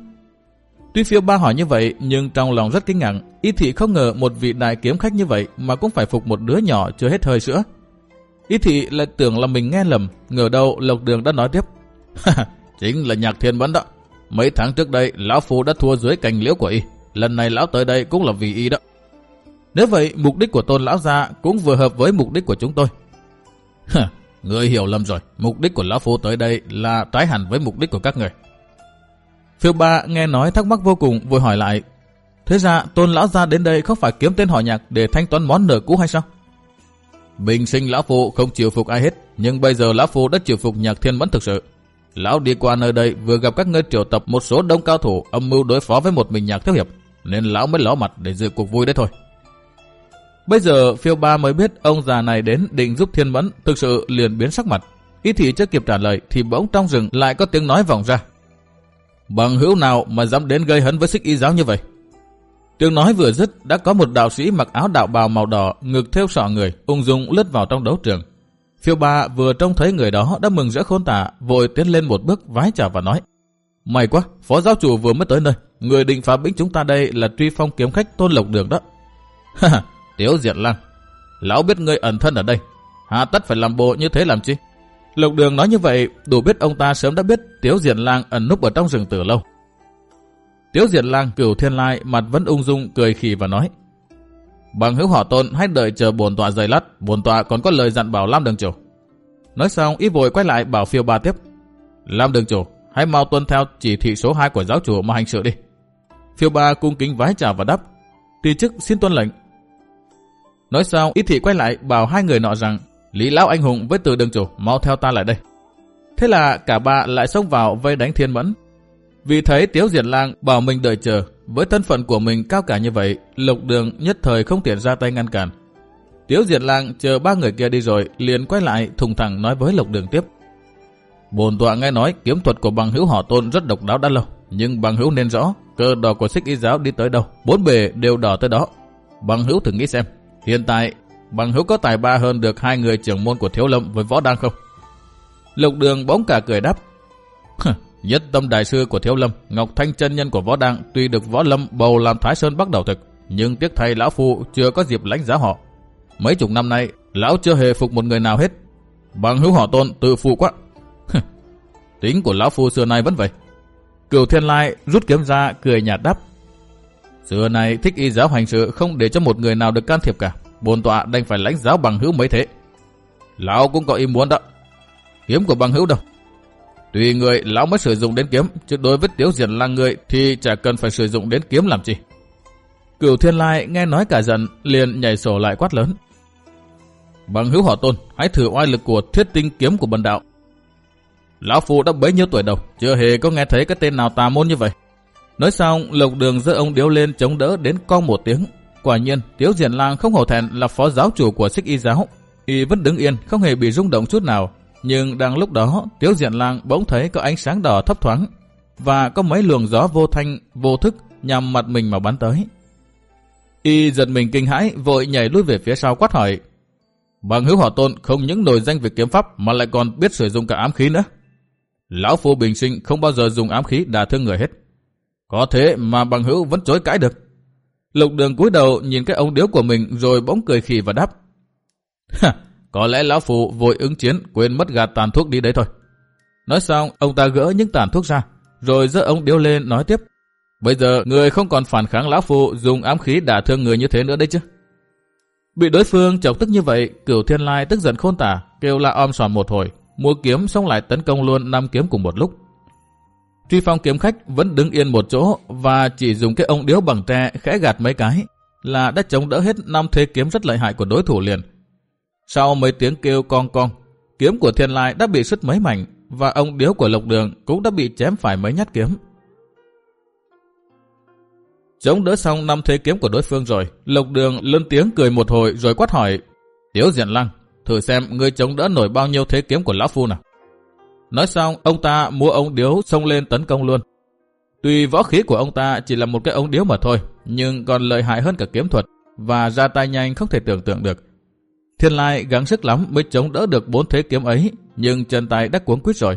Tuy phiêu ba hỏi như vậy, nhưng trong lòng rất kinh ngạc. Y thị không ngờ một vị đại kiếm khách như vậy mà cũng phải phục một đứa nhỏ chưa hết hơi sữa. Y thị lại tưởng là mình nghe lầm, ngờ đâu Lộc Đường đã nói tiếp. Chính là Nhạc Thiên Mẫn đó. Mấy tháng trước đây, Lão Phu đã thua dưới cành liễu của Y. Lần này Lão tới đây cũng là vì Y đó. Nếu vậy, mục đích của tôn lão gia cũng vừa hợp với mục đích của chúng tôi. người hiểu lầm rồi, mục đích của lão phu tới đây là trái hẳn với mục đích của các người. Phiêu ba nghe nói thắc mắc vô cùng, vội hỏi lại. Thế ra tôn lão gia đến đây không phải kiếm tên họ nhạc để thanh toán món nợ cũ hay sao? Bình sinh lão phu không chịu phục ai hết, nhưng bây giờ lão phu đã chịu phục nhạc thiên mẫn thực sự. Lão đi qua nơi đây vừa gặp các ngươi triệu tập một số đông cao thủ âm mưu đối phó với một mình nhạc thiếu hiệp, nên lão mới ló mặt để dự cuộc vui đấy thôi. Bây giờ phiêu ba mới biết ông già này đến định giúp thiên mẫn, thực sự liền biến sắc mặt. Ý thị chưa kịp trả lời thì bỗng trong rừng lại có tiếng nói vọng ra. Bằng hữu nào mà dám đến gây hấn với xích y giáo như vậy? Tiếng nói vừa dứt đã có một đạo sĩ mặc áo đạo bào màu đỏ ngực theo sọ người ung dung lướt vào trong đấu trường. Phiêu ba vừa trông thấy người đó đã mừng rỡ khôn tả vội tiến lên một bước vái chào và nói May quá, phó giáo chủ vừa mới tới nơi. Người định phá bĩnh chúng ta đây là truy phong kiếm khách tôn lộc đường đó. *laughs* Tiếu Diệt Lang, lão biết ngươi ẩn thân ở đây, hà tất phải làm bộ như thế làm chi? Lục Đường nói như vậy, đủ biết ông ta sớm đã biết Tiếu Diệt Lang ẩn núp ở trong rừng từ lâu. Tiếu Diệt Lang cửu thiên lai mặt vẫn ung dung cười khì và nói: Bằng hữu họ tôn hãy đợi chờ bổn tọa dày lát, bổn tọa còn có lời dặn bảo Lam Đường Chủ. Nói xong, y vội quay lại bảo phiêu ba tiếp. Lam Đường Chủ, hãy mau tuân theo chỉ thị số 2 của giáo chủ mà hành sự đi. Phiêu ba cung kính vái chào và đáp. Tùy chức xin tuân lệnh. Nói sau y thị quay lại bảo hai người nọ rằng Lý Lão Anh Hùng với từ đường chủ mau theo ta lại đây. Thế là cả ba lại xông vào vây đánh thiên mẫn. Vì thấy Tiếu Diệt Lang bảo mình đợi chờ, với thân phận của mình cao cả như vậy, Lục Đường nhất thời không tiện ra tay ngăn cản. Tiếu Diệt Lang chờ ba người kia đi rồi, liền quay lại thùng thẳng nói với Lục Đường tiếp. Bồn tọa nghe nói kiếm thuật của bằng hữu họ tôn rất độc đáo đã lâu, nhưng bằng hữu nên rõ, cơ đỏ của xích y giáo đi tới đâu, bốn bề đều đỏ tới đó. Bằng hữu thử nghĩ xem, Hiện tại, bằng hữu có tài ba hơn được hai người trưởng môn của Thiếu Lâm với Võ Đăng không? Lục Đường bỗng cả cười đáp. Nhất tâm đại sư của Thiếu Lâm, Ngọc Thanh chân nhân của Võ Đăng tuy được Võ Lâm bầu làm Thái Sơn bắt đầu thực, nhưng tiếc thầy lão phu chưa có dịp lãnh giá họ. Mấy chục năm nay, lão chưa hề phục một người nào hết. Bằng hữu họ tôn tự phụ quá. *laughs* Tính của lão phu xưa nay vẫn vậy. Cửu Thiên Lai rút kiếm ra cười nhạt đáp. Xưa này thích y giáo hành sự không để cho một người nào được can thiệp cả. Bồn tọa đành phải lãnh giáo bằng hữu mấy thế. Lão cũng có ý muốn đó. Kiếm của bằng hữu đâu. Tùy người lão mới sử dụng đến kiếm, chứ đối với tiếu diệt là người thì chả cần phải sử dụng đến kiếm làm chi. Cửu thiên lai nghe nói cả giận, liền nhảy sổ lại quát lớn. Bằng hữu họ tôn, hãy thử oai lực của thiết tinh kiếm của bần đạo. Lão Phu đã bấy nhiêu tuổi đầu, chưa hề có nghe thấy cái tên nào tà môn như vậy. Nói xong, lộc đường giơ ông điếu lên chống đỡ đến con một tiếng. Quả nhiên, Tiếu Diền Lang không hổ thẹn là phó giáo chủ của xích y giáo. Y vẫn đứng yên, không hề bị rung động chút nào. Nhưng đang lúc đó, Tiếu Diền Lang bỗng thấy có ánh sáng đỏ thấp thoáng và có mấy luồng gió vô thanh, vô thức nhằm mặt mình mà bắn tới. Y giật mình kinh hãi, vội nhảy lui về phía sau quát hỏi. Bằng hữu họ tôn không những nổi danh về kiếm pháp mà lại còn biết sử dụng cả ám khí nữa. Lão Phu bình sinh không bao giờ dùng ám khí đả thương người hết. Có thế mà bằng hữu vẫn chối cãi được. Lục đường cúi đầu nhìn cái ông điếu của mình rồi bỗng cười khỉ và đáp. *laughs* có lẽ lão phụ vội ứng chiến quên mất gạt tàn thuốc đi đấy thôi. Nói xong, ông ta gỡ những tàn thuốc ra, rồi giơ ông điếu lên nói tiếp. Bây giờ người không còn phản kháng lão phụ dùng ám khí đả thương người như thế nữa đấy chứ. Bị đối phương chọc tức như vậy, cửu thiên lai tức giận khôn tả, kêu la om sòm một hồi, mua kiếm xong lại tấn công luôn năm kiếm cùng một lúc. Truy phong kiếm khách vẫn đứng yên một chỗ và chỉ dùng cái ông điếu bằng tre khẽ gạt mấy cái là đã chống đỡ hết năm thế kiếm rất lợi hại của đối thủ liền. Sau mấy tiếng kêu con con, kiếm của thiên lai đã bị sứt mấy mảnh và ông điếu của lộc đường cũng đã bị chém phải mấy nhát kiếm. Chống đỡ xong năm thế kiếm của đối phương rồi, Lộc Đường lên tiếng cười một hồi rồi quát hỏi. Tiếu Diện Lăng, thử xem ngươi chống đỡ nổi bao nhiêu thế kiếm của Lão Phu nào. Nói xong, ông ta mua ống điếu xông lên tấn công luôn. Tuy võ khí của ông ta chỉ là một cái ống điếu mà thôi, nhưng còn lợi hại hơn cả kiếm thuật, và ra tay nhanh không thể tưởng tượng được. Thiên Lai gắng sức lắm mới chống đỡ được bốn thế kiếm ấy, nhưng chân tay đã cuống quýt rồi.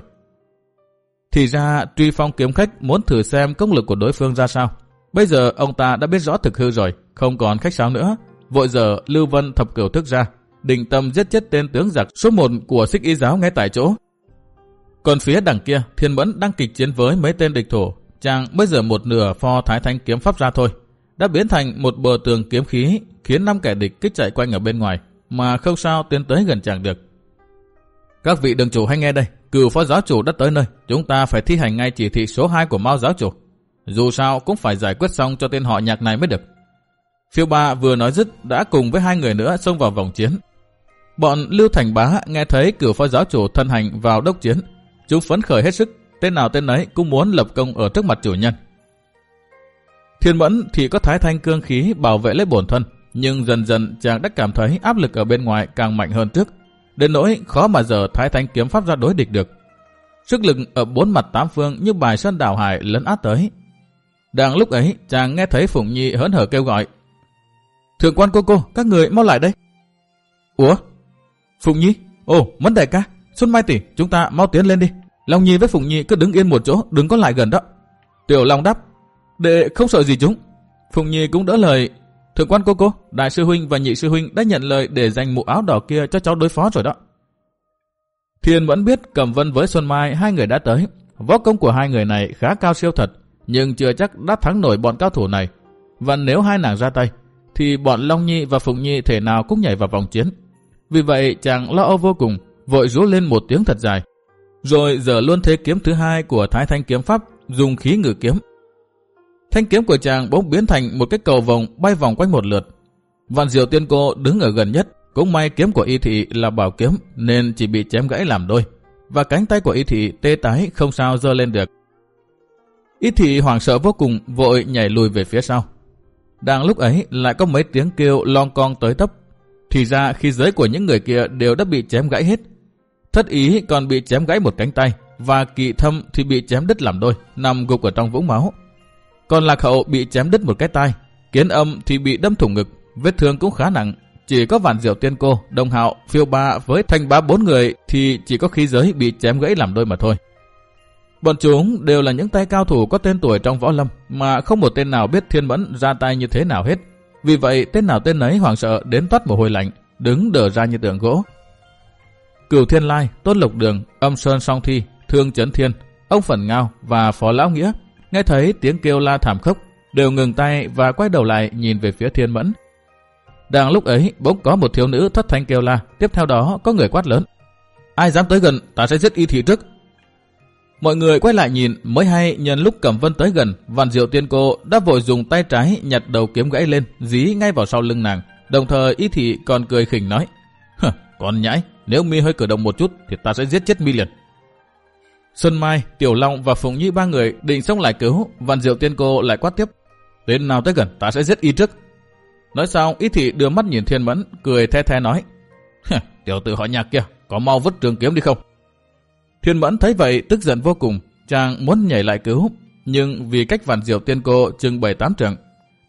Thì ra truy phong kiếm khách muốn thử xem công lực của đối phương ra sao. Bây giờ ông ta đã biết rõ thực hư rồi, không còn khách sáo nữa. Vội giờ Lưu Vân thập cửu thức ra, định tâm giết chết tên tướng giặc số một của xích y giáo ngay tại chỗ. Còn phía đằng kia, Thiên Mẫn đang kịch chiến với mấy tên địch thủ. Chàng mới giờ một nửa pho thái thanh kiếm pháp ra thôi. Đã biến thành một bờ tường kiếm khí, khiến năm kẻ địch kích chạy quanh ở bên ngoài, mà không sao tiến tới gần chàng được. Các vị đường chủ hãy nghe đây, cựu phó giáo chủ đã tới nơi, chúng ta phải thi hành ngay chỉ thị số 2 của Mao giáo chủ. Dù sao cũng phải giải quyết xong cho tên họ nhạc này mới được. Phiêu ba vừa nói dứt đã cùng với hai người nữa xông vào vòng chiến. Bọn Lưu Thành Bá nghe thấy cửu phó giáo chủ thân hành vào đốc chiến. Chúng phấn khởi hết sức, tên nào tên ấy cũng muốn lập công ở trước mặt chủ nhân. Thiên Mẫn thì có thái thanh cương khí bảo vệ lấy bổn thân, nhưng dần dần chàng đã cảm thấy áp lực ở bên ngoài càng mạnh hơn trước, đến nỗi khó mà giờ thái thanh kiếm pháp ra đối địch được. Sức lực ở bốn mặt tám phương như bài sơn đảo hải lấn át tới. Đang lúc ấy, chàng nghe thấy Phụng Nhi hớn hở kêu gọi. Thượng quan cô cô, các người mau lại đây. Ủa? Phụng Nhi? Ồ, Mẫn đại ca, Xuân Mai tỷ, chúng ta mau tiến lên đi. Long Nhi với Phụng Nhi cứ đứng yên một chỗ, đừng có lại gần đó. Tiểu Long đáp, đệ không sợ gì chúng. Phụng Nhi cũng đỡ lời, thượng quan cô cô, đại sư huynh và nhị sư huynh đã nhận lời để dành mũ áo đỏ kia cho cháu đối phó rồi đó. Thiên vẫn biết Cẩm Vân với Xuân Mai hai người đã tới. Võ công của hai người này khá cao siêu thật, nhưng chưa chắc đã thắng nổi bọn cao thủ này. Và nếu hai nàng ra tay, thì bọn Long Nhi và Phụng Nhi thể nào cũng nhảy vào vòng chiến. Vì vậy chàng lo âu vô cùng, vội rú lên một tiếng thật dài. Rồi giờ luôn thế kiếm thứ hai của Thái Thanh Kiếm Pháp dùng khí ngự kiếm. Thanh kiếm của chàng bỗng biến thành một cái cầu vòng bay vòng quanh một lượt. Vạn diệu tiên cô đứng ở gần nhất, cũng may kiếm của y thị là bảo kiếm nên chỉ bị chém gãy làm đôi. Và cánh tay của y thị tê tái không sao dơ lên được. Y thị hoảng sợ vô cùng vội nhảy lùi về phía sau. Đang lúc ấy lại có mấy tiếng kêu lon con tới tấp. Thì ra khi giới của những người kia đều đã bị chém gãy hết. Thất ý còn bị chém gãy một cánh tay và kỵ thâm thì bị chém đứt làm đôi, nằm gục ở trong vũng máu. Còn lạc hậu bị chém đứt một cái tay, kiến âm thì bị đâm thủng ngực, vết thương cũng khá nặng. Chỉ có vạn diệu tiên cô, đồng hạo, phiêu ba với thanh bá bốn người thì chỉ có khí giới bị chém gãy làm đôi mà thôi. Bọn chúng đều là những tay cao thủ có tên tuổi trong võ lâm mà không một tên nào biết thiên mẫn ra tay như thế nào hết. Vì vậy tên nào tên ấy hoảng sợ đến toát mồ hôi lạnh, đứng đờ ra như tượng gỗ. Cửu Thiên Lai, Tốt Lộc Đường, Âm Sơn Song Thi, Thương Chấn Thiên, ông Phần Ngao và Phó Lão Nghĩa nghe thấy tiếng kêu la thảm khốc, đều ngừng tay và quay đầu lại nhìn về phía Thiên Mẫn. Đang lúc ấy, bỗng có một thiếu nữ thất thanh kêu la, tiếp theo đó có người quát lớn. Ai dám tới gần, ta sẽ giết y thị trước. Mọi người quay lại nhìn mới hay nhân lúc Cẩm Vân tới gần, Vạn Diệu Tiên Cô đã vội dùng tay trái nhặt đầu kiếm gãy lên, dí ngay vào sau lưng nàng. Đồng thời y thị còn cười khỉnh nói, Con nhãi, nếu mi hơi cử động một chút thì ta sẽ giết chết mi liền. Xuân Mai, Tiểu Long và Phùng Nhi ba người định xông lại cứu, Vạn Diệu Tiên Cô lại quát tiếp, đến nào tới gần ta sẽ giết y trước. Nói xong, y thị đưa mắt nhìn Thiên Mẫn, cười the the nói, tiểu tử họ nhạc kia, có mau vứt trường kiếm đi không? Thiên Mẫn thấy vậy tức giận vô cùng, chàng muốn nhảy lại cứu, nhưng vì cách vạn diệu tiên cô chừng 7-8 trận,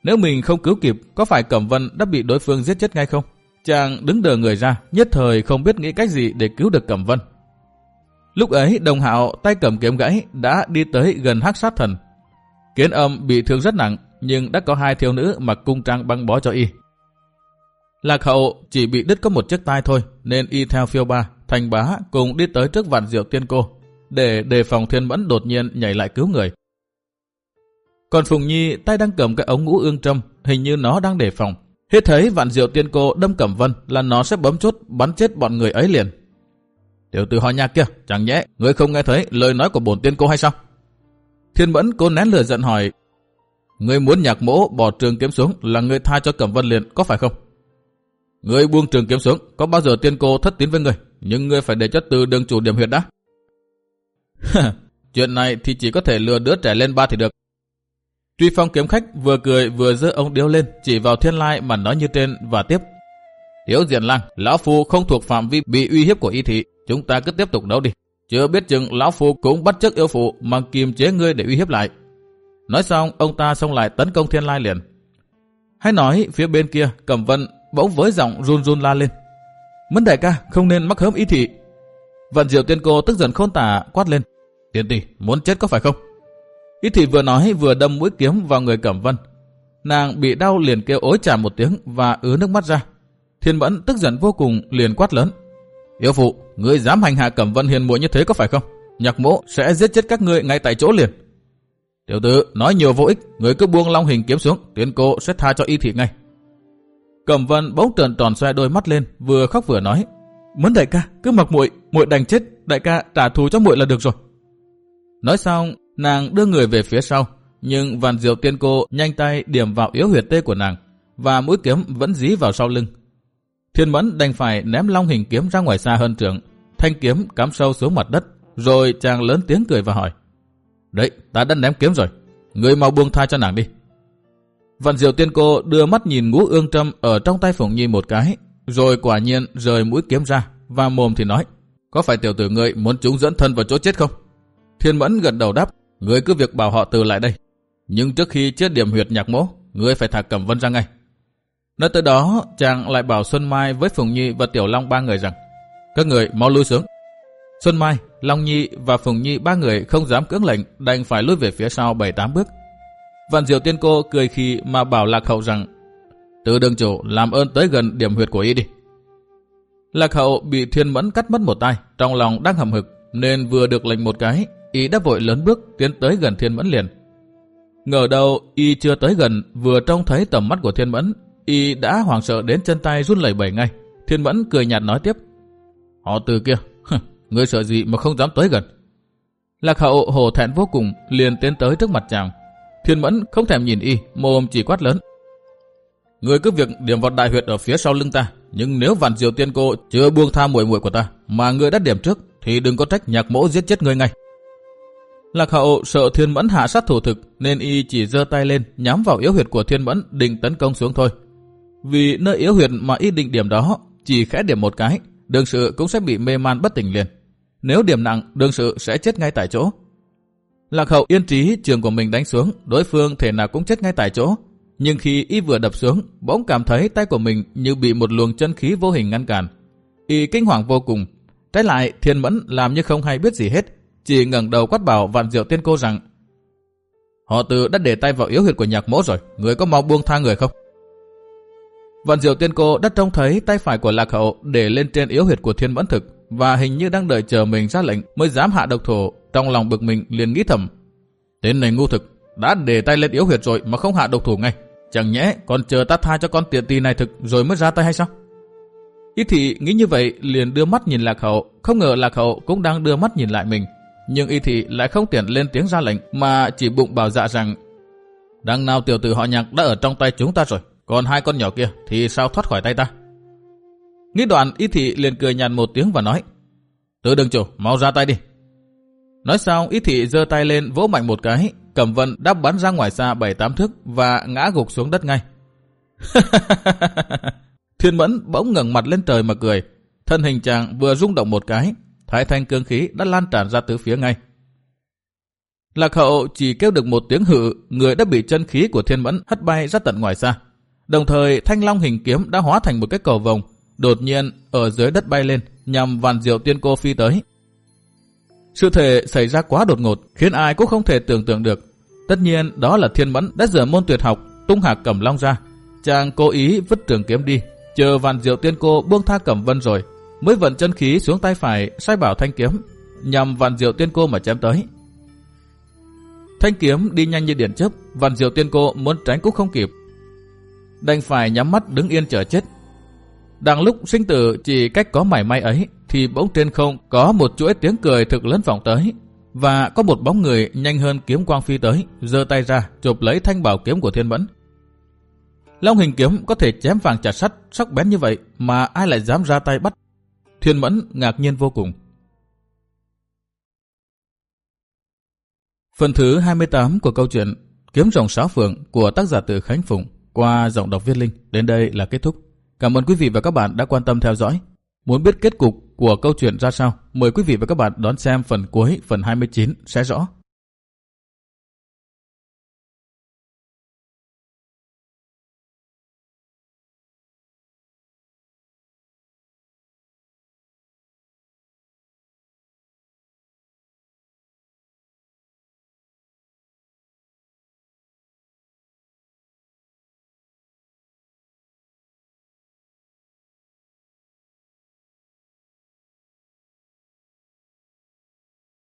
nếu mình không cứu kịp, có phải Cẩm Vân đã bị đối phương giết chết ngay không? Chàng đứng đờ người ra, nhất thời không biết nghĩ cách gì để cứu được Cẩm Vân. Lúc ấy, đồng hạo tay cầm kiếm gãy đã đi tới gần hắc sát thần. Kiến âm bị thương rất nặng, nhưng đã có hai thiếu nữ mặc cung trang băng bó cho y. Lạc hậu chỉ bị đứt có một chiếc tai thôi, nên y theo phiêu ba, Thành bá cùng đi tới trước vạn diệu tiên cô, để đề phòng thiên mẫn đột nhiên nhảy lại cứu người. Còn Phùng Nhi tay đang cầm cái ống ngũ ương trâm, hình như nó đang đề phòng. Hết thấy vạn diệu tiên cô đâm cẩm vân là nó sẽ bấm chốt bắn chết bọn người ấy liền. Tiểu tử họ nhạc kia, chẳng nhẽ, người không nghe thấy lời nói của bổn tiên cô hay sao? Thiên mẫn cô nén lửa giận hỏi, Người muốn nhạc mỗ bỏ trường kiếm xuống là người tha cho Cẩm Vân liền, có phải không? Người buông trường kiếm xuống, có bao giờ tiên cô thất tín với người? nhưng ngươi phải để cho từ đường chủ điểm huyệt đã. *laughs* Chuyện này thì chỉ có thể lừa đứa trẻ lên ba thì được. Truy phong kiếm khách vừa cười vừa giơ ông điếu lên chỉ vào thiên lai mà nói như trên và tiếp. Tiếu diện lang, lão phu không thuộc phạm vi bị uy hiếp của y thị, chúng ta cứ tiếp tục đấu đi. Chưa biết chừng lão phu cũng bắt chước yêu phụ mà kiềm chế ngươi để uy hiếp lại. Nói xong, ông ta xông lại tấn công thiên lai liền. Hay nói phía bên kia, Cẩm Vân bỗng với giọng run run la lên. Mẫn đại ca, không nên mắc hớm y thị. Vận diệu tiên cô tức giận khôn tả quát lên. Tiên tỷ, muốn chết có phải không? Y thị vừa nói vừa đâm mũi kiếm vào người Cẩm Vân. Nàng bị đau liền kêu ối trả một tiếng và ứa nước mắt ra. Thiên Mẫn tức giận vô cùng liền quát lớn. Yêu phụ, ngươi dám hành hạ Cẩm Vân hiền muội như thế có phải không? Nhạc mỗ sẽ giết chết các ngươi ngay tại chỗ liền. Tiểu tử, nói nhiều vô ích, người cứ buông long hình kiếm xuống, tiên cô sẽ tha cho y thị ngay. Cẩm Vân bỗng trợn tròn xoe đôi mắt lên, vừa khóc vừa nói: "Mẫn đại ca, cứ mặc muội, muội đành chết, đại ca trả thù cho muội là được rồi." Nói xong, nàng đưa người về phía sau, nhưng Vạn Diệu Tiên cô nhanh tay điểm vào yếu huyệt tê của nàng, và mũi kiếm vẫn dí vào sau lưng. Thiên Mẫn đành phải ném long hình kiếm ra ngoài xa hơn trường, thanh kiếm cắm sâu xuống mặt đất, rồi chàng lớn tiếng cười và hỏi: "Đấy, ta đã ném kiếm rồi, người mau buông tha cho nàng đi." Vạn Diệu Tiên Cô đưa mắt nhìn ngũ ương trâm ở trong tay Phùng Nhi một cái, rồi quả nhiên rời mũi kiếm ra, và mồm thì nói, có phải tiểu tử ngươi muốn chúng dẫn thân vào chỗ chết không? Thiên Mẫn gật đầu đáp, người cứ việc bảo họ từ lại đây. Nhưng trước khi chết điểm huyệt nhạc mỗ, người phải thả Cẩm Vân ra ngay. Nói tới đó, chàng lại bảo Xuân Mai với Phùng Nhi và Tiểu Long ba người rằng, các người mau lui xuống. Xuân Mai, Long Nhi và Phùng Nhi ba người không dám cưỡng lệnh, đành phải lui về phía sau 7-8 bước. Vạn Diệu Tiên Cô cười khi mà bảo Lạc Hậu rằng Từ đường chủ làm ơn tới gần điểm huyệt của y đi. Lạc Hậu bị Thiên Mẫn cắt mất một tay, trong lòng đang hầm hực, nên vừa được lệnh một cái, y đã vội lớn bước tiến tới gần Thiên Mẫn liền. Ngờ đâu y chưa tới gần, vừa trông thấy tầm mắt của Thiên Mẫn, y đã hoảng sợ đến chân tay run lẩy bẩy ngay. Thiên Mẫn cười nhạt nói tiếp, họ từ kia, ngươi sợ gì mà không dám tới gần. Lạc Hậu hổ thẹn vô cùng, liền tiến tới trước mặt chàng, Thiên Mẫn không thèm nhìn y, mồm chỉ quát lớn. Người cứ việc điểm vào đại huyệt ở phía sau lưng ta, nhưng nếu vạn diều tiên cô chưa buông tha muội muội của ta, mà người đã điểm trước, thì đừng có trách nhạc mỗ giết chết người ngay. Lạc hậu sợ Thiên Mẫn hạ sát thủ thực, nên y chỉ giơ tay lên nhắm vào yếu huyệt của Thiên Mẫn định tấn công xuống thôi. Vì nơi yếu huyệt mà y định điểm đó, chỉ khẽ điểm một cái, đương sự cũng sẽ bị mê man bất tỉnh liền. Nếu điểm nặng, đương sự sẽ chết ngay tại chỗ. Lạc hậu yên trí trường của mình đánh xuống, đối phương thể nào cũng chết ngay tại chỗ. Nhưng khi y vừa đập xuống, bỗng cảm thấy tay của mình như bị một luồng chân khí vô hình ngăn cản. Y kinh hoàng vô cùng. Trái lại, thiên mẫn làm như không hay biết gì hết. Chỉ ngẩng đầu quát bảo vạn diệu tiên cô rằng Họ từ đã để tay vào yếu huyệt của nhạc mỗ rồi, người có mau buông tha người không? Vạn diệu tiên cô đã trông thấy tay phải của lạc hậu để lên trên yếu huyệt của thiên vẫn thực và hình như đang đợi chờ mình ra lệnh mới dám hạ độc thủ trong lòng bực mình liền nghĩ thầm. Tên này ngu thực, đã để tay lên yếu huyệt rồi mà không hạ độc thủ ngay. Chẳng nhẽ còn chờ ta tha cho con tiện tì này thực rồi mới ra tay hay sao? Ít thị nghĩ như vậy liền đưa mắt nhìn lạc hậu, không ngờ lạc hậu cũng đang đưa mắt nhìn lại mình. Nhưng y thị lại không tiện lên tiếng ra lệnh mà chỉ bụng bảo dạ rằng Đằng nào tiểu tử họ nhạc đã ở trong tay chúng ta rồi, còn hai con nhỏ kia thì sao thoát khỏi tay ta? Nghĩ đoạn y thị liền cười nhàn một tiếng và nói Tứ đừng chủ, mau ra tay đi, Nói xong, y thị giơ tay lên vỗ mạnh một cái, cầm Vân đáp bắn ra ngoài xa bảy tám thước và ngã gục xuống đất ngay. *laughs* Thiên Mẫn bỗng ngẩng mặt lên trời mà cười. Thân hình chàng vừa rung động một cái, thái thanh cương khí đã lan tràn ra từ phía ngay. Lạc hậu chỉ kêu được một tiếng hự, người đã bị chân khí của thiên mẫn hất bay ra tận ngoài xa. Đồng thời thanh long hình kiếm đã hóa thành một cái cầu vồng, đột nhiên ở dưới đất bay lên nhằm vàn diệu tiên cô phi tới. Sự thể xảy ra quá đột ngột, khiến ai cũng không thể tưởng tượng được. Tất nhiên đó là thiên mẫn đã dở môn tuyệt học, tung hạc cẩm long ra. Chàng cố ý vứt trường kiếm đi, chờ vạn diệu tiên cô buông tha cẩm vân rồi, mới vận chân khí xuống tay phải sai bảo thanh kiếm, nhằm vạn diệu tiên cô mà chém tới. Thanh kiếm đi nhanh như điện chớp, vạn diệu tiên cô muốn tránh cũng không kịp. Đành phải nhắm mắt đứng yên chờ chết. Đang lúc sinh tử chỉ cách có mảy may ấy, thì bỗng trên không có một chuỗi tiếng cười thực lớn vọng tới. Và có một bóng người nhanh hơn kiếm quang phi tới, giơ tay ra, chụp lấy thanh bảo kiếm của thiên mẫn. Long hình kiếm có thể chém vàng chặt sắt, sắc bén như vậy mà ai lại dám ra tay bắt. Thiên mẫn ngạc nhiên vô cùng. Phần thứ 28 của câu chuyện Kiếm rồng sáu phượng của tác giả từ Khánh Phụng qua giọng đọc viết linh đến đây là kết thúc. Cảm ơn quý vị và các bạn đã quan tâm theo dõi. Muốn biết kết cục của câu chuyện ra sao, mời quý vị và các bạn đón xem phần cuối phần 29 sẽ rõ.